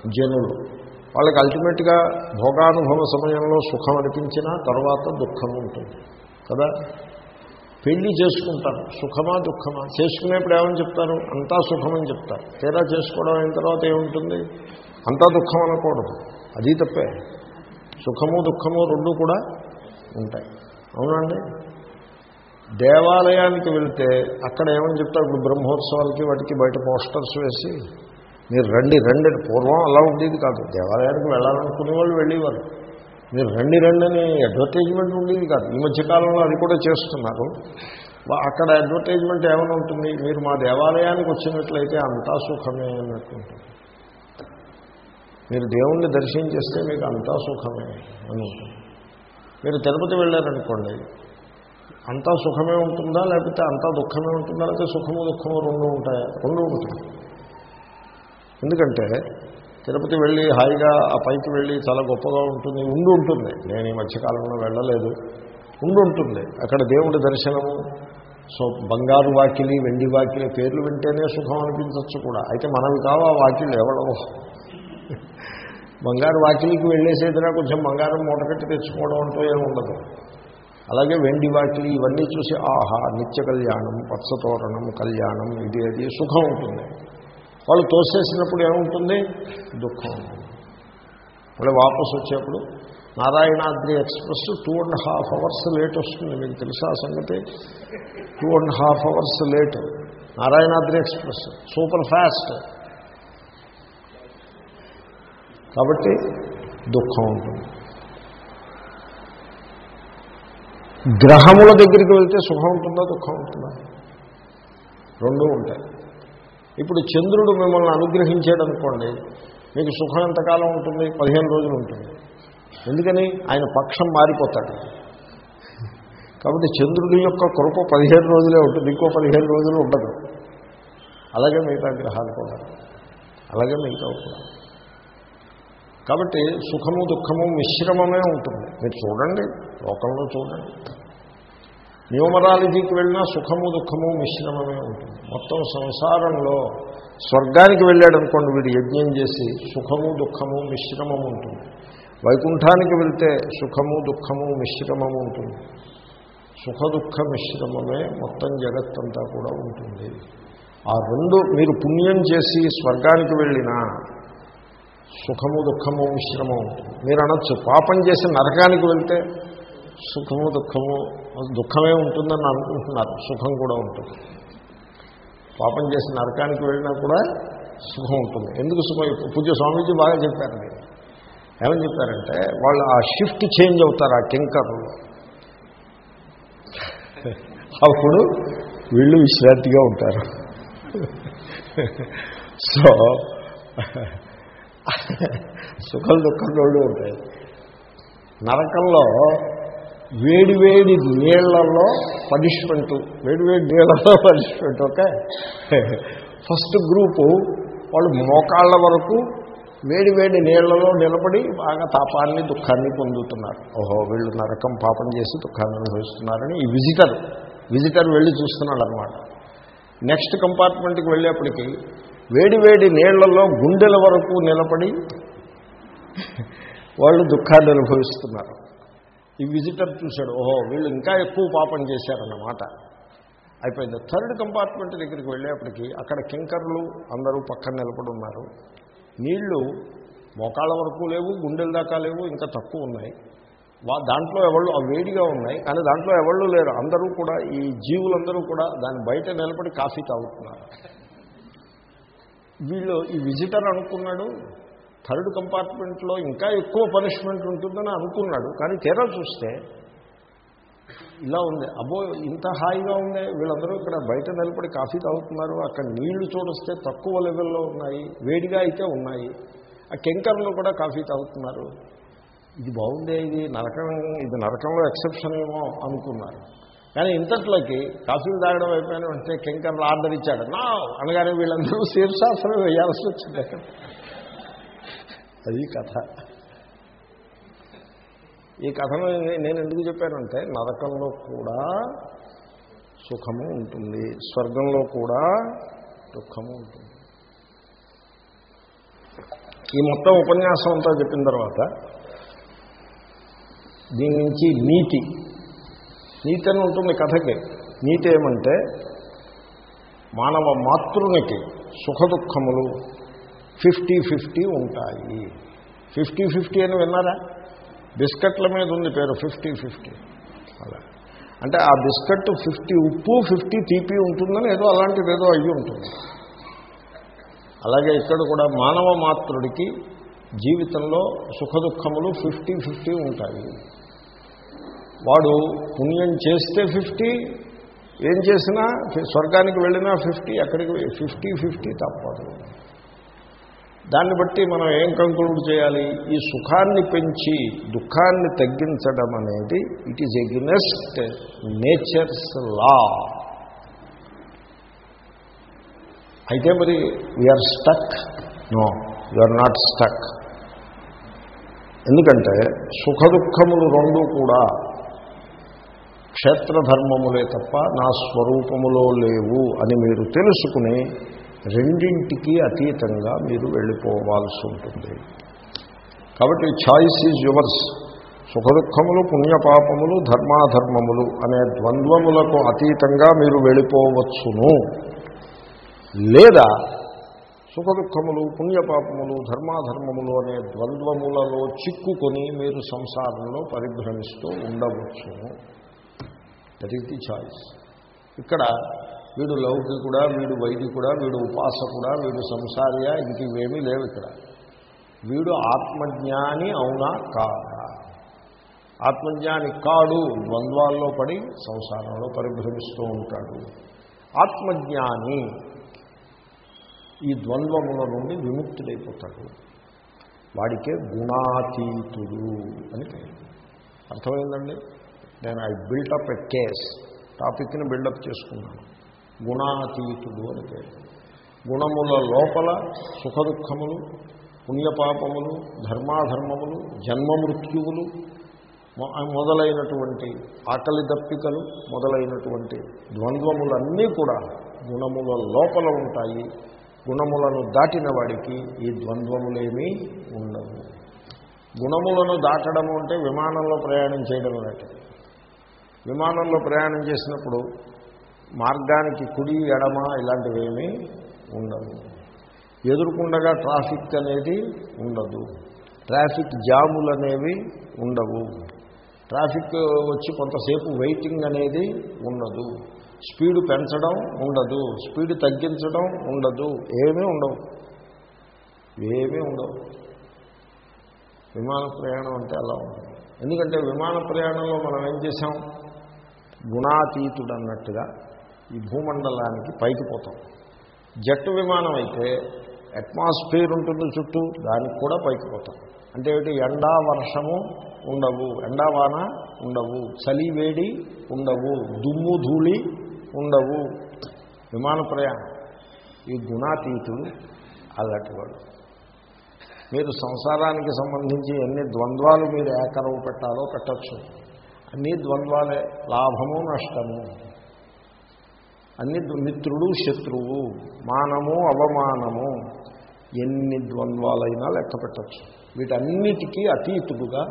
జనులు వాళ్ళకి అల్టిమేట్గా భోగానుభవ సమయంలో సుఖం అనిపించినా తర్వాత దుఃఖం ఉంటుంది. కదా? పెళ్ళి చేసుకుంటారు. సుఖమా దుఃఖమా? చేసుకునేప్పుడు ఏమని చెప్తారు? అంతా సుఖమని చెప్తారు. తీరా చేసుకోవడం అయిన తర్వాత ఏముంటుంది? అంతా దుఃఖం అనకూడదు. అది తప్పే. సుఖము దుఃఖము రెండు కూడా ఉంటాయి. అవునండి? దేవాలయానికి వెళ్తే అక్కడ ఏమని చెప్తారు? ఇప్పుడు బ్రహ్మోత్సవాలకి వాటికి బయట పోస్టర్స్ వేసి మీరు రండి రండి. పూర్వం అలా ఉండేది కాదు. దేవాలయానికి వెళ్ళాలనుకునే వాళ్ళు వెళ్ళేవారు. మీరు రండి రండి అని అడ్వర్టైజ్మెంట్ ఉండేది కాదు. ఈ మధ్యకాలంలో అది కూడా చేస్తున్నారు. అక్కడ అడ్వర్టైజ్మెంట్ ఏమైనా ఉంటుంది? మీరు మా దేవాలయానికి వచ్చినట్లయితే అంతా సుఖమే అన్నట్టుంటుంది మీరు దేవుణ్ణి దర్శనం చేస్తే మీకు అంతా సుఖమే అని ఉంటుంది. మీరు తిరుపతి వెళ్ళారనుకోండి అంతా సుఖమే ఉంటుందా? లేకపోతే అంతా దుఃఖమే ఉంటుందా? లేకపోతే సుఖము దుఃఖము రెండు ఉంటాయా? రెండు ఉంటాయి. ఎందుకంటే తిరుపతి వెళ్ళి హాయిగా ఆ పైకి వెళ్ళి చాలా గొప్పగా ఉంటుంది ఉండి ఉంటుంది. నేను ఈ మధ్యకాలంలో వెళ్ళలేదు. ఉండి ఉంటుంది. అక్కడ దేవుడి దర్శనము. సో బంగారు వాకిలి వెండి వాకిలి పేర్లు వింటేనే సుఖం అనిపించవచ్చు కూడా. అయితే మనవి కావు ఆ వాకిళ్ళు ఎవడవు బంగారు వాకిలికి వెళ్ళేసేదినా కొంచెం బంగారం మూటకట్టి తెచ్చుకోవడం అంటూ ఏమి ఉండదు. అలాగే వెండి వాకిలి ఇవన్నీ చూసి ఆహా నిత్య కళ్యాణం పచ్చతోరణం కళ్యాణం ఇది అది సుఖం ఉంటుంది. వాళ్ళు తోసేసినప్పుడు ఏముంటుంది? దుఃఖం ఉంటుంది. మళ్ళీ వాపసు వచ్చేప్పుడు Narayanadri express two and half hours late వస్తుంది. మీకు తెలుసా ఆ సంగతి? Two and half hours late Narayanadri express. Super fast. కాబట్టి దుఃఖం ఉంటుంది. గ్రహముల దగ్గరికి వెళ్తే సుఖం ఉంటుందా? దుఃఖం ఉంటుందా? రెండూ ఉంటాయి. ఇప్పుడు చంద్రుడు మిమ్మల్ని అనుగ్రహించాడు అనుకోండి మీకు సుఖం ఎంతకాలం ఉంటుంది? పదిహేను రోజులు ఉంటుంది. ఎందుకని? ఆయన పక్షం మారిపోతాడు. కాబట్టి చంద్రుడి యొక్క కృప పదిహేను రోజులే ఉంటుంది ఇంకో పదిహేను రోజులు ఉండదు. అలాగే మిగతా గ్రహాలు కూడా. అలాగే మిగతా కూడా. కాబట్టి సుఖము దుఃఖము మిశ్రమమే ఉంటుంది. మీరు చూడండి లోకంలో చూడండి. న్యూమరాలజీకి వెళ్ళినా సుఖము దుఃఖము మిశ్రమమే ఉంటుంది. మొత్తం సంసారంలో స్వర్గానికి వెళ్ళాడు అనుకోండి వీడు యజ్ఞం చేసి సుఖము దుఃఖము మిశ్రమము ఉంటుంది. వైకుంఠానికి వెళ్తే సుఖము దుఃఖము మిశ్రమము ఉంటుంది. సుఖ దుఃఖ మిశ్రమమే మొత్తం జగత్తంతా కూడా ఉంటుంది. ఆ రెండు మీరు పుణ్యం చేసి స్వర్గానికి వెళ్ళినా సుఖము దుఃఖము మిశ్రమం ఉంటుంది. మీరు అనొచ్చు పాపం చేసి నరకానికి వెళ్తే సుఖము దుఃఖము దుఃఖమే ఉంటుందని అనుకుంటున్నారు. సుఖం కూడా ఉంటుంది. పాపం చేసి నరకానికి వెళ్ళినా కూడా సుఖం ఉంటుంది. ఎందుకు సుఖం? పూజ స్వామీజీ బాగా చెప్పారు ఏమని చెప్పారంటే వాళ్ళు ఆ షిఫ్ట్ చేంజ్ అవుతారు ఆ టింకర్లు అప్పుడు వీళ్ళు విశ్రాంతిగా ఉంటారు. సో సుఖం దుఃఖం రెండు ఉంటాయి. నరకంలో వేడివేడి నీళ్ళలో పనిష్మెంటు. వేడివేడి నీళ్ళలో పనిష్మెంట్ ఓకే? ఫస్ట్ గ్రూపు వాళ్ళు మోకాళ్ళ వరకు వేడివేడి నీళ్ళలో నిలబడి బాగా తాపాన్ని దుఃఖాన్ని పొందుతున్నారు. ఓహో వీళ్ళు నరకం పాపం చేసి దుఃఖాన్ని అనుభవిస్తున్నారని ఈ విజిటర్ విజిటర్ వెళ్ళి చూస్తున్నాడు అనమాట నెక్స్ట్ కంపార్ట్మెంట్కి వెళ్ళేప్పటికీ వేడివేడి నీళ్ళలో గుండెల వరకు నిలబడి వాళ్ళు దుఃఖాన్ని అనుభవిస్తున్నారు. ఈ విజిటర్ చూశాడు ఓహో వీళ్ళు ఇంకా ఎక్కువ పాపం చేశారన్నమాట. అయిపోయింది. థర్డ్ కంపార్ట్మెంట్ దగ్గరికి వెళ్ళేప్పటికీ అక్కడ కింకర్లు అందరూ పక్కన నిలబడి ఉన్నారు. నీళ్ళు మోకాళ్ళ వరకు లేవు గుండెల దాకా లేవు ఇంకా తక్కువ ఉన్నాయి. వా దాంట్లో ఎవళ్ళు ఆ వేడిగా ఉన్నాయి కానీ దాంట్లో ఎవళ్ళు లేరు. అందరూ కూడా ఈ జీవులందరూ కూడా దాని బయట నిలబడి కాఫీ తాగుతున్నారు. వీళ్ళు ఈ విజిటర్ అనుకున్నాడు థర్డ్ కంపార్ట్మెంట్లో ఇంకా ఎక్కువ పనిష్మెంట్ ఉంటుందని అనుకున్నాడు. కానీ తీరా చూస్తే ఇలా ఉంది. అబ్బో ఇంత హాయిగా ఉంది. వీళ్ళందరూ ఇక్కడ బయట నిలబడి కాఫీ తాగుతున్నారు. అక్కడ నీళ్ళు చూడొస్తే తక్కువ లెవెల్లో ఉన్నాయి. వేడిగా అయితే ఉన్నాయి. ఆ కెంకర్లు కూడా కాఫీ తాగుతున్నారు. ఇది బాగుందే ఇది నరకం ఇది నరకంలో ఎక్సెప్షన్ ఏమో అనుకున్నారు. కానీ ఇంతట్లోకి కాఫీలు తాగడం అయిపోయిన వెంటనే కెంకర్లు ఆర్డర్ ఇచ్చాడు. నా అనగానే వీళ్ళందరూ శీర్షాసనం వేయాల్సి వచ్చింది అది కథ. ఈ కథను నేను ఎందుకు చెప్పానంటే నరకంలో కూడా సుఖము ఉంటుంది స్వర్గంలో కూడా దుఃఖము ఉంటుంది. ఈ మొత్తం ఉపన్యాసం అంతా చెప్పిన తర్వాత దీని నుంచి నీతి. నీతి అని ఉంటుంది కథకి. నీతి ఏమంటే మానవ మాతృనికి సుఖ దుఃఖములు ఫిఫ్టీ ఫిఫ్టీ ఉంటాయి. ఫిఫ్టీ ఫిఫ్టీ అని విన్నారా? బిస్కెట్ల మీద ఉంది పేరు ఫిఫ్టీ ఫిఫ్టీ. అలా. అంటే ఆ బిస్కెట్ ఫిఫ్టీ ఉప్పు ఫిఫ్టీ తీపి ఉంటుందని ఏదో అలాంటిది ఏదో అయ్యి ఉంటుంది. అలాగే ఇక్కడ కూడా మానవ మాత్రుడికి జీవితంలో సుఖ దుఃఖములు ఫిఫ్టీ ఫిఫ్టీ ఉంటాయి. వాడు పుణ్యం చేస్తే ఫిఫ్టీ ఏం చేసినా స్వర్గానికి వెళ్ళినా ఫిఫ్టీ అక్కడికి ఫిఫ్టీ ఫిఫ్టీ తప్పదు. దాన్ని బట్టి మనం ఏం కంక్లూడ్ చేయాలి? ఈ సుఖాన్ని పెంచి దుఃఖాన్ని తగ్గించడం అనేది it is against nature's law అయితే మరి we are stuck no or not stuck ఎందుకంటే సుఖ దుఃఖములు రెండూ కూడా క్షేత్రధర్మములే తప్ప నా స్వరూపములో లేవు అని మీరు తెలుసుకుని రెండింటికి అతీతంగా మీరు వెళ్ళిపోవాల్సి ఉంటుంది. కాబట్టి ఛాయిస్ ఈజ్ యువర్స్. సుఖదుఖములు పుణ్యపాపములు ధర్మాధర్మములు అనే ద్వంద్వములకు అతీతంగా మీరు వెళ్ళిపోవచ్చును. లేదా సుఖదుఖములు పుణ్యపాపములు ధర్మాధర్మములు అనే ద్వంద్వములలో చిక్కుకొని మీరు సంసారంలో పరిభ్రమిస్తూ ఉండవచ్చును. దట్ ఈస్ ది ఛాయిస్ ఇక్కడ వీడు లౌకికుడా వీడు వైదికుడా వీడు ఉపాసకుడా వీడు సంసారియా ఇంక ఇవేమీ లేవు ఇక్కడ. వీడు ఆత్మజ్ఞాని అవునా కాదా? ఆత్మజ్ఞాని కాడు ద్వంద్వాల్లో పడి సంసారంలో పరిభ్రమిస్తూ ఉంటాడు. ఆత్మజ్ఞాని ఈ ద్వంద్వముల నుండి విముక్తుడైపోతాడు. వాడికే గుణాతీతుడు అని పేరు. అర్థమైందండి? నేను I build up a case. టాపిక్ని బిల్డప్ చేసుకున్నాను. గుణాతీతుడు అని పేరు. గుణముల లోపల సుఖదుఖములు పుణ్యపాపములు ధర్మాధర్మములు జన్మమృత్యువులు మొదలైనటువంటి ఆకలి దప్పికలు మొదలైనటువంటి ద్వంద్వములన్నీ కూడా గుణముల లోపల ఉంటాయి. గుణములను దాటిన వాడికి ఈ ద్వంద్వములేమీ ఉండవు. గుణములను దాటడము అంటే విమానంలో ప్రయాణం చేయడం లాంటిది. విమానంలో ప్రయాణం చేసినప్పుడు మార్గానికి కుడి ఎడమ ఇలాంటివేమీ ఉండవు ఎదురుకుండగా ట్రాఫిక్ అనేది ఉండదు. ట్రాఫిక్ జాములు అనేవి ఉండవు. ట్రాఫిక్ వచ్చి కొంతసేపు వెయిటింగ్ అనేది ఉండదు. స్పీడ్ పెంచడం ఉండదు. స్పీడ్ తగ్గించడం ఉండదు. ఏమీ ఉండవు. ఏమీ ఉండవు. విమాన ప్రయాణం అంటే అలా ఉంటుంది. ఎందుకంటే విమాన ప్రయాణంలో మనం ఏం చేసాం గుణాతీతుడు అన్నట్టుగా ఈ భూమండలానికి పైకి పోతాం. జట్టు విమానం అయితే అట్మాస్ఫియర్ ఉంటుంది చుట్టూ దానికి కూడా పైకి పోతాం. అంటే ఏమిటి? ఎండా వర్షము ఉండవు ఎండావాన ఉండవు చలి వేడి ఉండవు దుమ్ము ధూళి ఉండవు. విమాన ప్రయాణం. ఈ గుణాతీతుడు అలాంటి వాడు మీరు సంసారానికి సంబంధించి ఎన్ని ద్వంద్వాలు మీరు ఏకరవు పెట్టాలో పెట్టచ్చు. అన్ని ద్వంద్వాలే లాభము నష్టము. అన్ని మిత్రుడు శత్రువు మానము అవమానము ఎన్ని ద్వంద్వాలైనా లెక్క పెట్టచ్చు. వీటన్నిటికీ అతీతుడుగా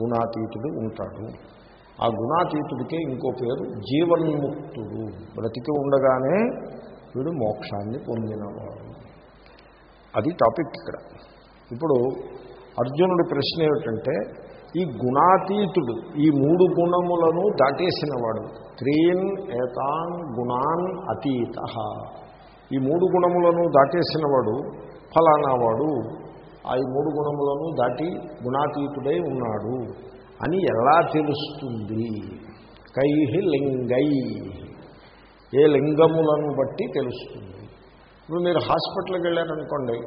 గుణాతీతుడు ఉంటాడు. ఆ గుణాతీతుడికే ఇంకో పేరు జీవన్ముక్తుడు. బ్రతికి ఉండగానే వీడు మోక్షాన్ని పొందినవాడు. అది టాపిక్ ఇక్కడ. ఇప్పుడు అర్జునుడి ప్రశ్న ఏమిటంటే ఈ గుణాతీతుడు ఈ మూడు గుణములను దాటేసినవాడు త్రీన్ ఏతాన్ గుణాన్ అతీత. ఈ మూడు గుణములను దాటేసిన వాడు ఫలానా వాడు ఆ ఈ మూడు గుణములను దాటి గుణాతీతుడై ఉన్నాడు అని ఎలా తెలుస్తుంది? కై లింగై. ఏ లింగములను బట్టి తెలుస్తుంది? ఇప్పుడు మీరు హాస్పిటల్కి వెళ్ళారనుకోండి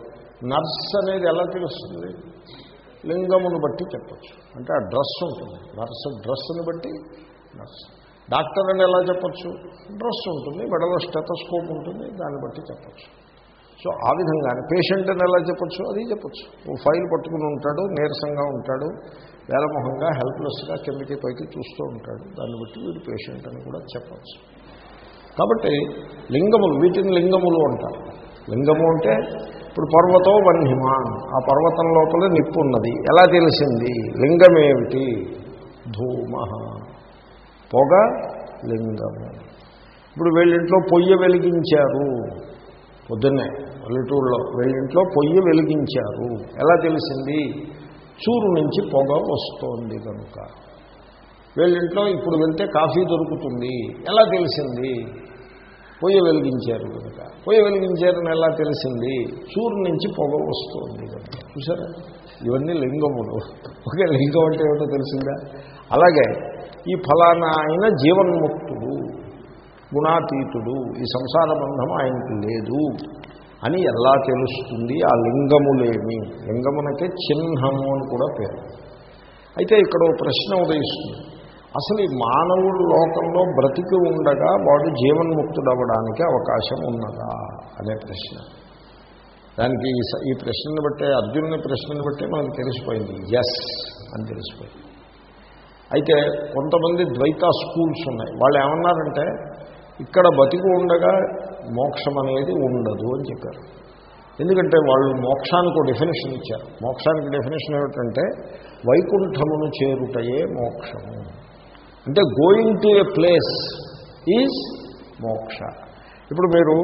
నర్స్ అనేది ఎలా తెలుస్తుంది? లింగమును బట్టి చెప్పచ్చు. అంటే ఆ డ్రెస్ ఉంటుంది. నర్స్ డ్రెస్సుని బట్టి నర్స్. డాక్టర్ అని ఎలా చెప్పచ్చు? డ్రెస్ ఉంటుంది. మెడలో స్టెటస్కోప్ ఉంటుంది. దాన్ని బట్టి చెప్పచ్చు. సో ఆ విధంగానే పేషెంట్ అని ఎలా చెప్పచ్చు? అది చెప్పచ్చు. ఓ ఫైల్ పట్టుకుని ఉంటాడు నీరసంగా ఉంటాడు వేలమొహంగా హెల్ప్లెస్గా కిందకి పైకి చూస్తూ ఉంటాడు. దాన్ని బట్టి వీడు పేషెంట్ అని కూడా చెప్పచ్చు. కాబట్టి లింగములు వీటిని లింగములు అంటారు. లింగము అంటే ఇప్పుడు పర్వతో వన్హిమాన్ ఆ పర్వతం లోపల నిప్పు ఉన్నది ఎలా తెలిసింది? లింగమేమిటి? ధూమ. పొగ లింగము ఇప్పుడు వీళ్ళింట్లో పొయ్యి వెలిగించారు. పొద్దున్నే పల్లెటూరులో వీళ్ళింట్లో పొయ్యి వెలిగించారు. ఎలా తెలిసింది? చూరు నుంచి పొగ వస్తోంది కనుక. వీళ్ళింట్లో ఇప్పుడు వెళ్తే కాఫీ దొరుకుతుంది. ఎలా తెలిసింది? పొయ్యి వెలిగించారు కనుక. పొయ్యి వెలిగించారని ఎలా తెలిసింది? చూరు నుంచి పొగ వస్తుంది కనుక. చూసారా? ఇవన్నీ లింగములు. ఒకే లింగం అంటే ఏమిటో తెలిసిందా? అలాగే ఈ ఫలానా ఆయన జీవన్ముక్తుడు గుణాతీతుడు ఈ సంసార బంధం ఆయనకి లేదు అని ఎలా తెలుస్తుంది? ఆ లింగములేమి? లింగమునకే చిహ్నము అని కూడా పేరు. అయితే ఇక్కడ ప్రశ్న ఉదయిస్తుంది. అసలు ఈ మానవుడు లోకంలో బ్రతికి ఉండగా వాడు జీవన్ముక్తుడవడానికి అవకాశం ఉన్నదా? అనే ప్రశ్న. దానికి ఈ స- ఈ ప్రశ్నను బట్టే అర్జునుని ప్రశ్నను బట్టే మనకు తెలిసిపోయింది. ఎస్ అని తెలిసిపోయింది. అయితే కొంతమంది ద్వైత స్కూల్స్ ఉన్నాయి. వాళ్ళు ఏమన్నారంటే ఇక్కడ బతికి ఉండగా మోక్షం అనేది ఉండదు అని చెప్పారు. ఎందుకంటే వాళ్ళు మోక్షానికి ఒక డెఫినేషన్ ఇచ్చారు. మోక్షానికి డెఫినేషన్ ఏమిటంటే వైకుంఠమును చేరుటయే మోక్షము. అంటే going to a place is moksha. ఇప్పుడు మీరు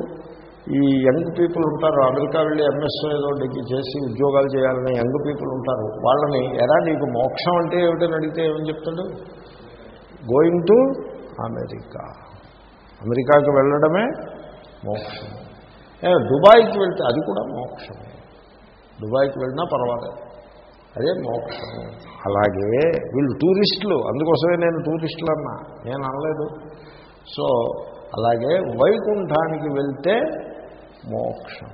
ఈ యంగ్ పీపుల్ ఉంటారు అమెరికా వెళ్ళి ఎంఎస్ ఏదో డిగ్రీ చేసి ఉద్యోగాలు చేయాలని యంగ్ పీపుల్ ఉంటారు వాళ్ళని ఎరా నీకు మోక్షం అంటే ఏమిటని అడిగితే ఏమని చెప్తాడు? Going to America. అమెరికాకి వెళ్ళడమే మోక్షం. దుబాయ్కి వెళ్తే అది కూడా మోక్షమే. దుబాయ్కి వెళ్ళినా పర్వాలేదు. అదే మోక్షము అలాగే వీళ్ళు టూరిస్టులు అందుకోసమే నేను టూరిస్టులు అన్నా నేను అనలేదు. సో అలాగే వైకుంఠానికి వెళ్తే మోక్షం.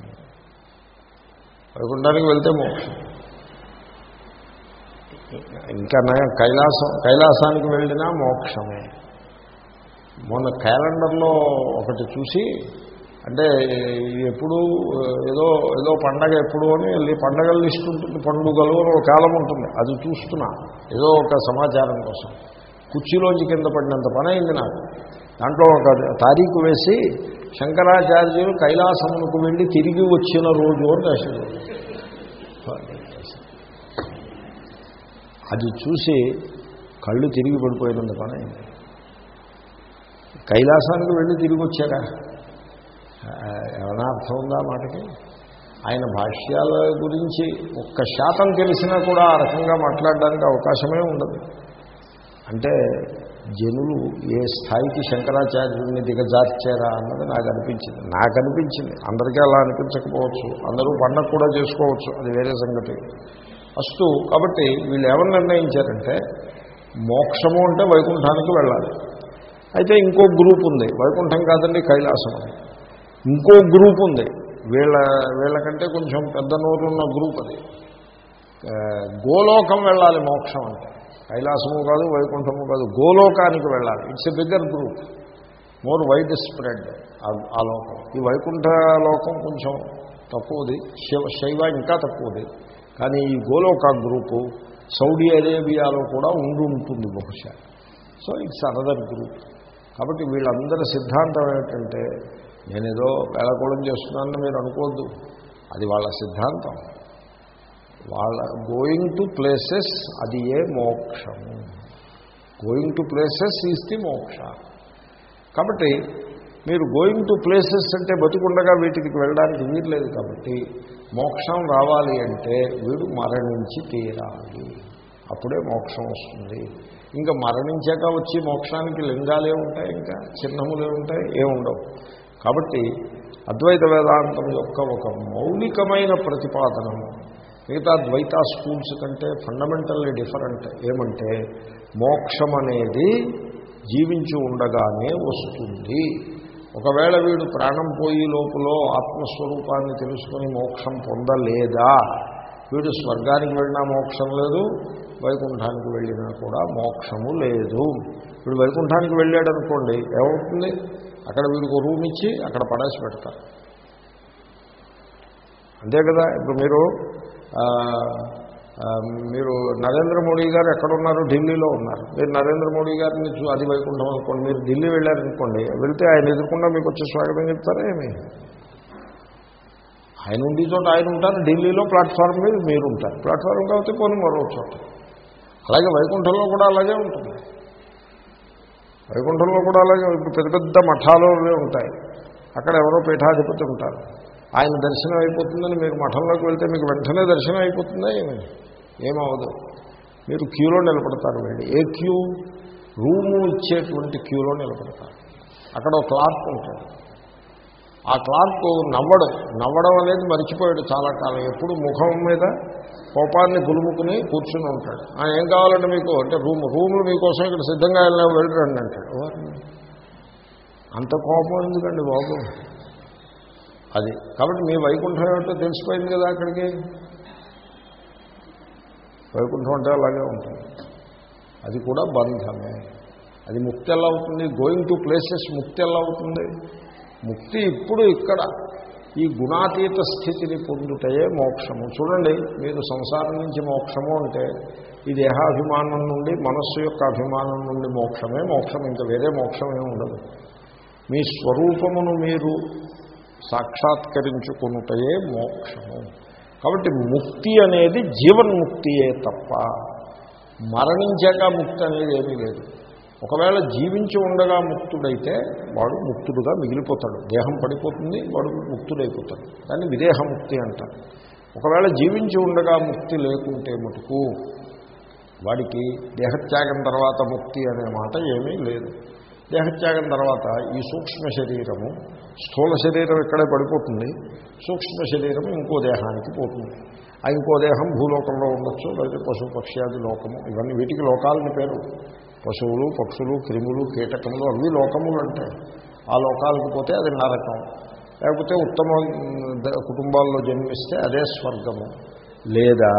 వైకుంఠానికి వెళ్తే మోక్షం. ఇంకా నయం కైలాసం కైలాసానికి వెళ్ళినా మోక్షమే. మొన్న క్యాలెండర్లో ఒకటి చూసి అంటే ఎప్పుడు ఏదో ఏదో పండగ ఎప్పుడు అని వెళ్ళి పండగల లిస్ట్ ఉంటుంది పండుగలు అని ఒక కాలం ఉంటుంది. అది చూస్తున్నా. ఏదో ఒక సమాచారం కోసం. కుర్చీలోంచి కింద పడినంత పని అయింది నాకు. దాంట్లో ఒక తారీఖు వేసి శంకరాచార్యులు కైలాసమునకు వెళ్ళి తిరిగి వచ్చిన రోజు అని రాశాడు. అది చూసి కళ్ళు తిరిగి పడిపోయినంత పని అయింది. కైలాసానికి వెళ్ళి తిరిగి వచ్చారా? ఏమైనా అర్థం ఉందా మాటకి? ఆయన భాష్యాల గురించి ఒక్క శాతం తెలిసినా కూడా ఆ రకంగా మాట్లాడడానికి అవకాశమే ఉండదు. అంటే జనులు ఏ స్థాయికి శంకరాచార్యుడిని దిగజార్చారా అన్నది నాకు అనిపించింది. నాకు అనిపించింది. అందరికీ అలా అనిపించకపోవచ్చు. అందరూ పండగ కూడా చేసుకోవచ్చు. అది వేరే సంగతి. ఫస్ట్ కాబట్టి వీళ్ళు ఏమని నిర్ణయించారంటే మోక్షము అంటే వైకుంఠానికి వెళ్ళాలి. అయితే ఇంకో గ్రూప్ ఉంది. వైకుంఠం కాదండి కైలాసం అని ఇంకో గ్రూప్ ఉంది. వీళ్ళ వీళ్ళకంటే కొంచెం పెద్ద నోరున్న గ్రూప్ అది. గోలోకం వెళ్ళాలి మోక్షం అంటే. కైలాసము కాదు వైకుంఠము కాదు గోలోకానికి వెళ్ళాలి. It's a bigger group more wide spread ఆ లోకం. ఈ వైకుంఠ లోకం కొంచెం తక్కువది. శివ శైవ ఇంకా తక్కువది. కానీ ఈ గోలోక గ్రూపు సౌదీ అరేబియాలో కూడా ఉండి ఉంటుంది బహుశా. సో ఇట్స్ అనదర్ గ్రూప్ కాబట్టి వీళ్ళందరి సిద్ధాంతం ఏమిటంటే నేనేదో వేళకోళం చేస్తున్నానని మీరు అనుకోవద్దు. అది వాళ్ళ సిద్ధాంతం. వాళ్ళ గోయింగ్ టు ప్లేసెస్ అది ఏ మోక్షము going to places is the moksha. కాబట్టి మీరు గోయింగ్ టు ప్లేసెస్ అంటే బతికుండగా వీటికి వెళ్ళడానికి వీర్లేదు కాబట్టి మోక్షం రావాలి అంటే వీడు మరణించి తీరాలి. అప్పుడే మోక్షం వస్తుంది. ఇంకా మరణించాక వచ్చి మోక్షానికి లింగాలే ఉంటాయి ఇంకా చిహ్నములే ఉంటాయి ఏముండవు. కాబట్టి అద్వైత వేదాంతం యొక్క ఒక మౌలికమైన ప్రతిపాదనము మిగతా ద్వైత స్కూల్స్ కంటే ఫండమెంటల్లీ డిఫరెంట్ ఏమంటే మోక్షం అనేది జీవించి ఉండగానే వస్తుంది. ఒకవేళ వీడు ప్రాణం పోయి లోపల ఆత్మస్వరూపాన్ని తెలుసుకొని మోక్షం పొందలేదా? వీడు స్వర్గానికి వెళ్ళినా మోక్షం లేదు వైకుంఠానికి వెళ్ళినా కూడా మోక్షము లేదు. వీడు వైకుంఠానికి వెళ్ళాడు అనుకోండి ఏమవుతుంది? అక్కడ వీడికి ఒక రూమ్ ఇచ్చి అక్కడ పడేసి పెడతారు. అంతే కదా ఇప్పుడు మీరు మీరు నరేంద్ర మోడీ గారు ఎక్కడున్నారు ఢిల్లీలో ఉన్నారు. మీరు నరేంద్ర మోడీ గారిని చూ అది వైకుంఠం అనుకోండి మీరు ఢిల్లీ వెళ్ళారనుకోండి వెళ్తే ఆయన ఎదుర్కొన్నా మీకు వచ్చి స్వాగతం చెప్తారా ఏమి? ఆయన ఉండి చోట ఆయన ఉంటారు ఢిల్లీలో ప్లాట్ఫామ్ మీద మీరు ఉంటారు ప్లాట్ఫామ్ కాబట్టి కొన్ని మరో చోట. అలాగే వైకుంఠంలో కూడా అలాగే ఉంటుంది. వైకుంఠంలో కూడా అలాగే ఇప్పుడు పెద్ద పెద్ద మఠాలలోనే ఉంటాయి. అక్కడ ఎవరో పీఠాధిపతి ఉంటారు. ఆయన దర్శనం అయిపోతుందని మీరు మఠంలోకి వెళ్తే మీకు వెంటనే దర్శనం అయిపోతుందా ఏమి? ఏమవదు మీరు క్యూలో నిలబడతారు వెళ్ళి. A Q? రూము ఇచ్చేటువంటి క్యూలో నిలబడతారు. అక్కడ ఒక క్లార్క్ ఉంటాడు. ఆ క్లార్క్ నవ్వడం. నవ్వడం అనేది మర్చిపోయాడు చాలా కాలం. ఎప్పుడు ముఖం మీద కోపాన్ని గులుముకుని కూర్చుని ఉంటాడు. "ఆ, ఏం కావాలంటే మీకు? అంటే రూమ్ రూములు మీకోసం ఇక్కడ సిద్ధంగా వెళ్ళినా వెళ్ళరండి అంటాడు అంత కోపం ఎందుకండి బాబు? అది. కాబట్టి మీ వైకుంఠం ఏమిటో తెలిసిపోయింది కదా అక్కడికి? వైకుంఠం అంటే అలాగే ఉంటుంది. అది కూడా బంధమే. అది ముక్తి ఎలా అవుతుంది? గోయింగ్ టు ప్లేసెస్ ముక్తి ఎలా అవుతుంది? ముక్తి ఇప్పుడు ఇక్కడ. ఈ గుణాతీత స్థితిని పొందుటయే మోక్షము. చూడండి మీరు సంసారం నుంచి మోక్షము అంటే ఈ దేహాభిమానం నుండి మనస్సు యొక్క అభిమానం నుండి మోక్షమే మోక్షం ఇంకా వేరే మోక్షమే ఉండదు. మీ స్వరూపమును మీరు సాక్షాత్కరించుకునుటయే మోక్షము. కాబట్టి ముక్తి అనేది జీవన్ముక్తియే తప్ప మరణించాక ముక్తి అనేది ఏమీ లేదు. ఒకవేళ జీవించి ఉండగా ముక్తుడైతే వాడు ముక్తుడుగా మిగిలిపోతాడు. దేహం పడిపోతుంది వాడు ముక్తుడైపోతాడు. దాన్ని విదేహముక్తి అంటారు. ఒకవేళ జీవించి ఉండగా ముక్తి లేకుంటే మటుకు వాడికి దేహత్యాగం తర్వాత ముక్తి అనే మాట ఏమీ లేదు. దేహత్యాగం తర్వాత ఈ సూక్ష్మ శరీరము స్థూల శరీరం ఇక్కడే పడిపోతుంది. సూక్ష్మ శరీరం ఇంకో దేహానికి పోతుంది. ఆ ఇంకో దేహం భూలోకంలో ఉండొచ్చు లేదా పశు పక్ష్యాది లోకము ఇవన్నీ వీటికి లోకాలని పేరు. పశువులు పక్షులు క్రిములు కీటకములు అవి లోకములు అంటాయి ఆ లోకాలకు పోతే అది నరకం. లేకపోతే ఉత్తమ కుటుంబాల్లో జన్మిస్తే అదే స్వర్గము. లేదా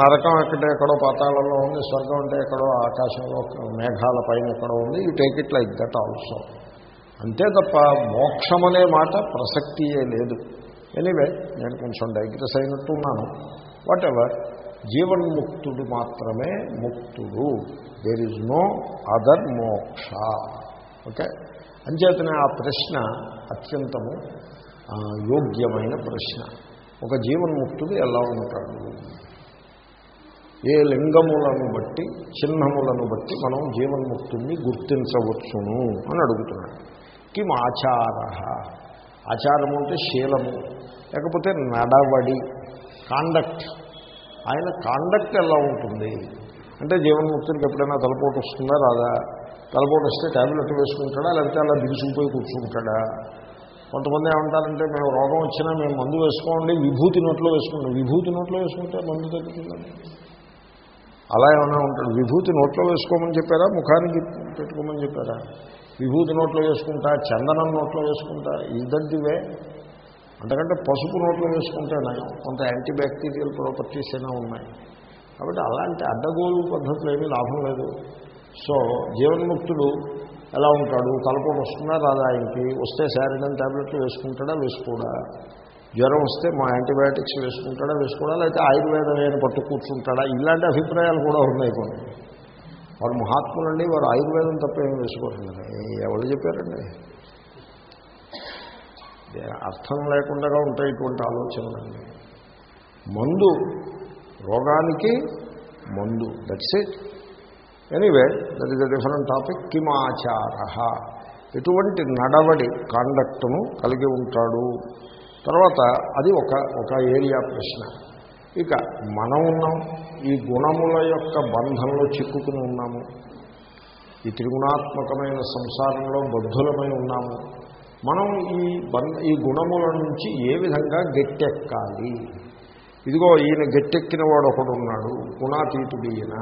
నరకం ఎక్కడో ఎక్కడో పాతాళంలో ఉంది స్వర్గం అంటే ఎక్కడో ఆకాశంలో మేఘాల పైన ఎక్కడో ఉంది you take it like that also. అంతే తప్ప మోక్షం అనే మాట ప్రసక్తియే లేదు. ఎనీవే నేను కొంచెం డైగ్రెస్ అయినట్టున్నాను. వాట్ ఎవర్ జీవన్ముక్తుడు మాత్రమే ముక్తుడు. There is no other moksha. Okay? అంచేతనే ఆ ప్రశ్న అత్యంతము యోగ్యమైన ప్రశ్న. ఒక జీవన్ముక్తుడు ఎలా ఉంటాడు? ఏ లింగములను బట్టి చిహ్నములను బట్టి మనం జీవన్ముక్తుడిని గుర్తించవచ్చును అని అడుగుతున్నాడు. కిం ఆచార? ఆచారము అంటే శీలము లేకపోతే నడవడి కాండక్ట్ ఆయన కాండక్ట్ ఎలా ఉంటుంది? అంటే జీవన్ముక్తుడికి ఎప్పుడైనా తలపోటు వస్తుందా? రాదా? తలపోటు వస్తే ట్యాబ్లెట్ వేసుకుంటాడా? లేకపోతే అలా దిగుసుకుపోయి కూర్చుంటాడా? కొంతమంది ఏమంటారంటే మేము రోగం వచ్చినా మేము మందు వేసుకోండి విభూతి నోట్లో వేసుకుంటాం. విభూతి నోట్లో వేసుకుంటే మందు తగ్గుతుందండి అలా ఏమైనా ఉంటాడు? విభూతి నోట్లో వేసుకోమని చెప్పారా? ముఖానికి పెట్టుకోమని చెప్పారా? విభూతి నోట్లో వేసుకుంటా చందనం నోట్లో వేసుకుంటా? ఇద్దరివే అంతకంటే పసుపు నోట్లో వేసుకుంటే నయం. కొంత యాంటీ బ్యాక్టీరియల్ ప్రాపర్టీస్ అయినా ఉన్నాయి. కాబట్టి అలాంటి అడ్డగోలు పద్ధతులు ఏమీ లాభం లేదు. సో జీవన్ముక్తుడు ఎలా ఉంటాడు? తలపోటు వస్తుందా రాదా ఆయనకి? వస్తే శారీడన్ ట్యాబ్లెట్లు వేసుకుంటాడా? వేసుకోడా? జ్వరం వస్తే మా యాంటీబయాటిక్స్ వేసుకుంటాడా? వేసుకోడా? లేకపోతే ఆయుర్వేదం ఏమైనా పట్టు కూర్చుంటాడా? ఇలాంటి అభిప్రాయాలు కూడా ఉన్నాయి కొన్ని. వారు మహాత్ములండి వారు ఆయుర్వేదం తప్ప ఏం వేసుకోరండి ఎవరు చెప్పారండి? అర్థం లేకుండా ఉంటాయి ఇటువంటి ఆలోచనలన్నీ. మందు రోగానికి మందు. That's it anyway that is a different topic కిమాచార. ఎటువంటి నడవడి కాండక్ట్ను కలిగి ఉంటాడు? తర్వాత అది ఒక ఒక ఏరియా ప్రశ్న. ఇక మనం ఉన్నాం ఈ గుణముల యొక్క బంధంలో చిక్కుకుని ఉన్నాము. ఈ త్రిగుణాత్మకమైన సంసారంలో బద్ధులమై ఉన్నాము. మనం ఈ బంధ ఈ గుణముల నుంచి ఏ విధంగా గట్టెక్కాలి? ఇదిగో ఈయన గట్టెక్కిన వాడు ఒకడు ఉన్నాడు గుణాతీతుడు ఈయన.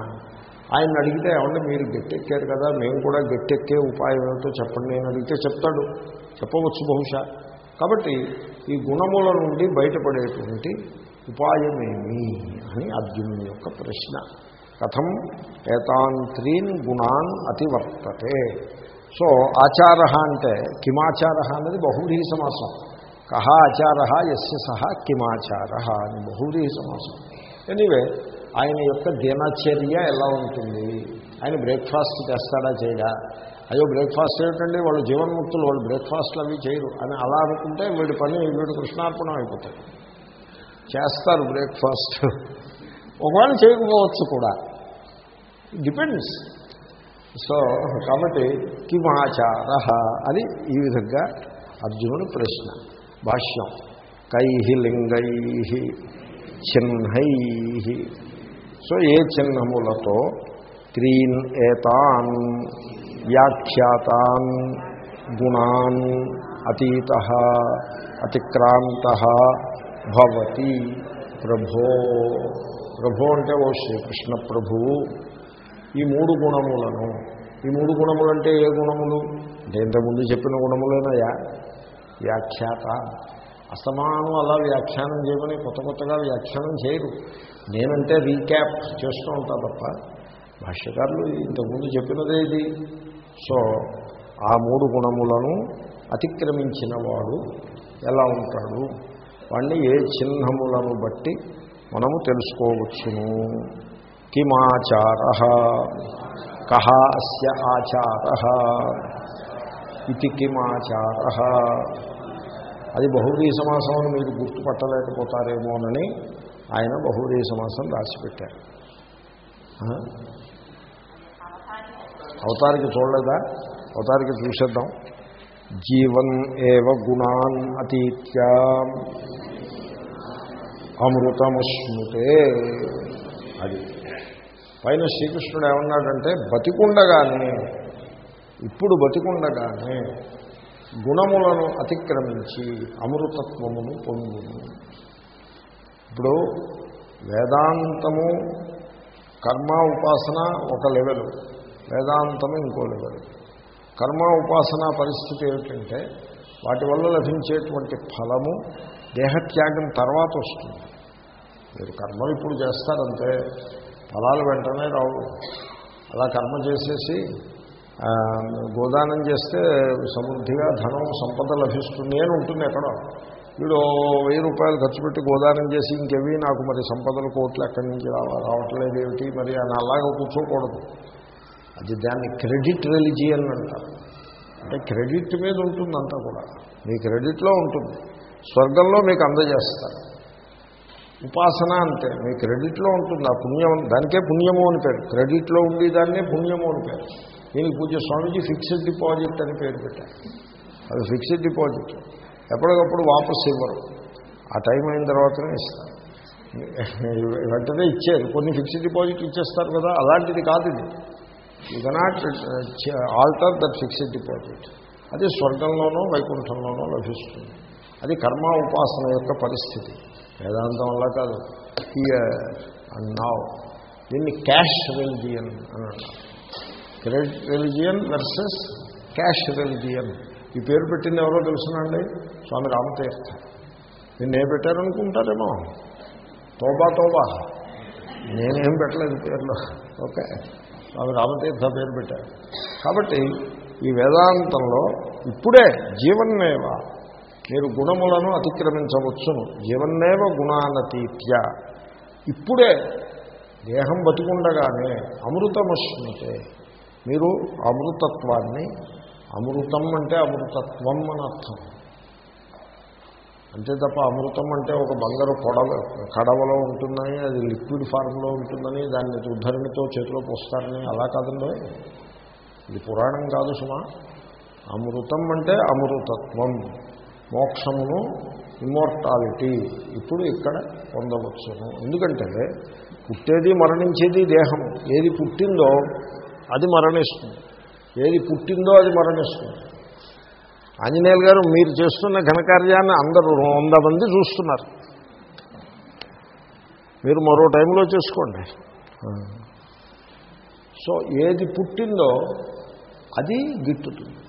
ఆయన అడిగితే ఏమంటే మీరు గట్టెక్కారు కదా మేము కూడా గట్టెక్కే ఉపాయం ఏమిటో చెప్పండి. నేను అడిగితే చెప్తాడు. చెప్పవచ్చు బహుశా. కాబట్టి ఈ గుణముల నుండి బయటపడేటువంటి ఉపాయమేమి అని అర్జునుని యొక్క ప్రశ్న. కథం ఏతాంత్రీన్ గుణాన్ అతివర్తతే. సో ఆచార అంటే కిమాచార అనేది బహువ్రీ సమాసం. కహ ఆచార ఎస్య సహ కిమాచార అని బహువ్రీ సమాసం. ఎనీవే ఆయన యొక్క దినచర్య ఎలా ఉంటుంది? ఆయన బ్రేక్ఫాస్ట్ చేస్తాడా చేయడా? అయ్యో బ్రేక్ఫాస్ట్ ఏమిటండి? వాళ్ళు జీవన్ముక్తులు వాళ్ళు బ్రేక్ఫాస్ట్లు అవి చేయరు. అని అలా అనుకుంటే వీడి పని వీడు కృష్ణార్పణం అయిపోతాడు. చేస్తారు బ్రేక్ఫాస్ట్. ఒకవేళ చేయకపోవచ్చు కూడా. డిపెండ్స్ సో కాబట్టి కిమాచార అని ఈ విధంగా అర్జునుడు ప్రశ్న. భాష్యం. కై లింగై చిహ్నై. సో ఏ చిహ్నములతో క్రీన్ ఏతాన్ వ్యాఖ్యాతాన్ గుణాన్ అతీత అతిక్రాంత భవతి ప్రభో. ప్రభో అంటే ఓ శ్రీకృష్ణ ప్రభువు ఈ మూడు గుణములను. ఈ మూడు గుణములు అంటే ఏ గుణములు? అంటే ఇంతకుముందు చెప్పిన గుణములేనయా వ్యాఖ్యాత. అసమానం అలా వ్యాఖ్యానం చేయమని కొత్త కొత్తగా వ్యాఖ్యానం చేయరు. నేనంటే రీక్యాప్ చేస్తూ ఉంటా తప్ప భాష్యకారులు ఇంతకుముందు చెప్పినదే ఇది. సో ఆ మూడు గుణములను అతిక్రమించిన వాడు ఎలా ఉంటాడు? వాడిని ఏ చిహ్నములను బట్టి మనము తెలుసుకోవచ్చును. కిమాచార? కహ అస్య ఆచార? ఇది కిమాచార? అది బహువ్రీ సమాసం అని మీరు గుర్తుపట్టలేకపోతారేమోనని ఆయన బహువ్రీ సమాసం రాసిపెట్టారు. అవతారికి చూడలేదా? అవతారికి చూసేద్దాం. జీవన్ ఏవ గుణాన్ అతీత్యా అమృతముష్ణుతే అది. పైన శ్రీకృష్ణుడు ఏమన్నాడంటే బతికుండగానే ఇప్పుడు బతికుండగానే గుణములను అతిక్రమించి అమృతత్వమును పొందును ఇప్పుడు వేదాంతము కర్మ ఉపాసన ఒక లెవెల్ వేదాంతము ఇంకో లెవెల్ కర్మ ఉపాసన పరిస్థితి ఏమిటంటే వాటి వల్ల లభించేటువంటి ఫలము దేహత్యాగం తర్వాత వస్తుంది. మీరు కర్మలు ఇప్పుడు చేస్తారంటే ఫలాలు వెంటనే రావు. అలా కర్మ చేసేసి గోదానం చేస్తే సమృద్ధిగా ధనం సంపద లభిస్తుంది. అని ఉంటుంది ఎక్కడో. వీడు వెయ్యి రూపాయలు ఖర్చు పెట్టి గోదానం చేసి ఇంకెవి నాకు మరి సంపదలు కోట్లు ఎక్కడి నుంచి రావట్లేదు ఏమిటి? మరి అని అలాగా కూర్చోకూడదు. అది దాన్ని క్రెడిట్ రిలిజియన్ అంటారు. అంటే క్రెడిట్ మీద ఉంటుంది అంతా కూడా. మీ క్రెడిట్లో ఉంటుంది. స్వర్గంలో మీకు అందజేస్తారు. ఉపాసన అంతే మీ క్రెడిట్లో ఉంటుంది ఆ పుణ్యం దానికే పుణ్యము అని పేరు. క్రెడిట్లో ఉండి దాన్నే పుణ్యము అని పేరు. దీనికి పూజ స్వామీజీ ఫిక్స్డ్ డిపాజిట్ అని పేరు పెట్టారు. అది ఫిక్స్డ్ డిపాజిట్. ఎప్పటికప్పుడు వాపసు ఇవ్వరు. ఆ టైం అయిన తర్వాతనే ఇస్తారు. వెంటనే ఇచ్చారు. కొన్ని ఫిక్స్డ్ డిపాజిట్ ఇచ్చేస్తారు కదా అలాంటిది కాదు ఇది. You cannot alter that fixed deposit అది స్వర్గంలోనో వైకుంఠంలోనో లభిస్తుంది. అది కర్మ ఉపాసన యొక్క పరిస్థితి. వేదాంతం వల్ల కాదు అన్నావు దీన్ని క్యాష్ రిలిజియన్ అని అన్నారు credit religion versus cash religion ఈ పేరు పెట్టింది ఎవరో తెలుసునండి? స్వామి రామతీర్థ. నిన్న ఏ పెట్టారనుకుంటారేమో? తోబా తోబా. నేనేం పెట్టలేదు పేర్లో. ఓకే. స్వామి రామతీర్థ పేరు పెట్టారు. కాబట్టి ఈ వేదాంతంలో ఇప్పుడే జీవన్నేవ మీరు గుణములను అతిక్రమించవచ్చును. జీవన్నేవ గుణానతీత్య. ఇప్పుడే దేహం బతికుండగానే అమృతమశ్నుతే మీరు అమృతత్వాన్ని అమృతం అంటే అమృతత్వం అని అర్థం. అంతే తప్ప అమృతం అంటే ఒక బంగారు పొడవ కడవలో ఉంటుందని అది లిక్విడ్ ఫార్మ్లో ఉంటుందని దాన్ని ఉద్ధరణితో చేతిలో పోస్తారని అలా కాదండి? ఇది పురాణం కాదు సుమా. అమృతం అంటే అమృతత్వం. మోక్షమును ఇమ్మోర్టాలిటీ ఇప్పుడు ఇక్కడ పొందవచ్చును. ఎందుకంటే పుట్టేది మరణించేది దేహము ఏది పుట్టిందో అది మరణిస్తుంది. ఏది పుట్టిందో అది మరణిస్తుంది. ఆంజనేయులు గారు మీరు చేస్తున్న ఘనకార్యాన్ని అందరూ వంద మంది చూస్తున్నారు. మీరు మరో టైంలో చేసుకోండి. సో ఏది పుట్టిందో అది గిట్టుతుంది.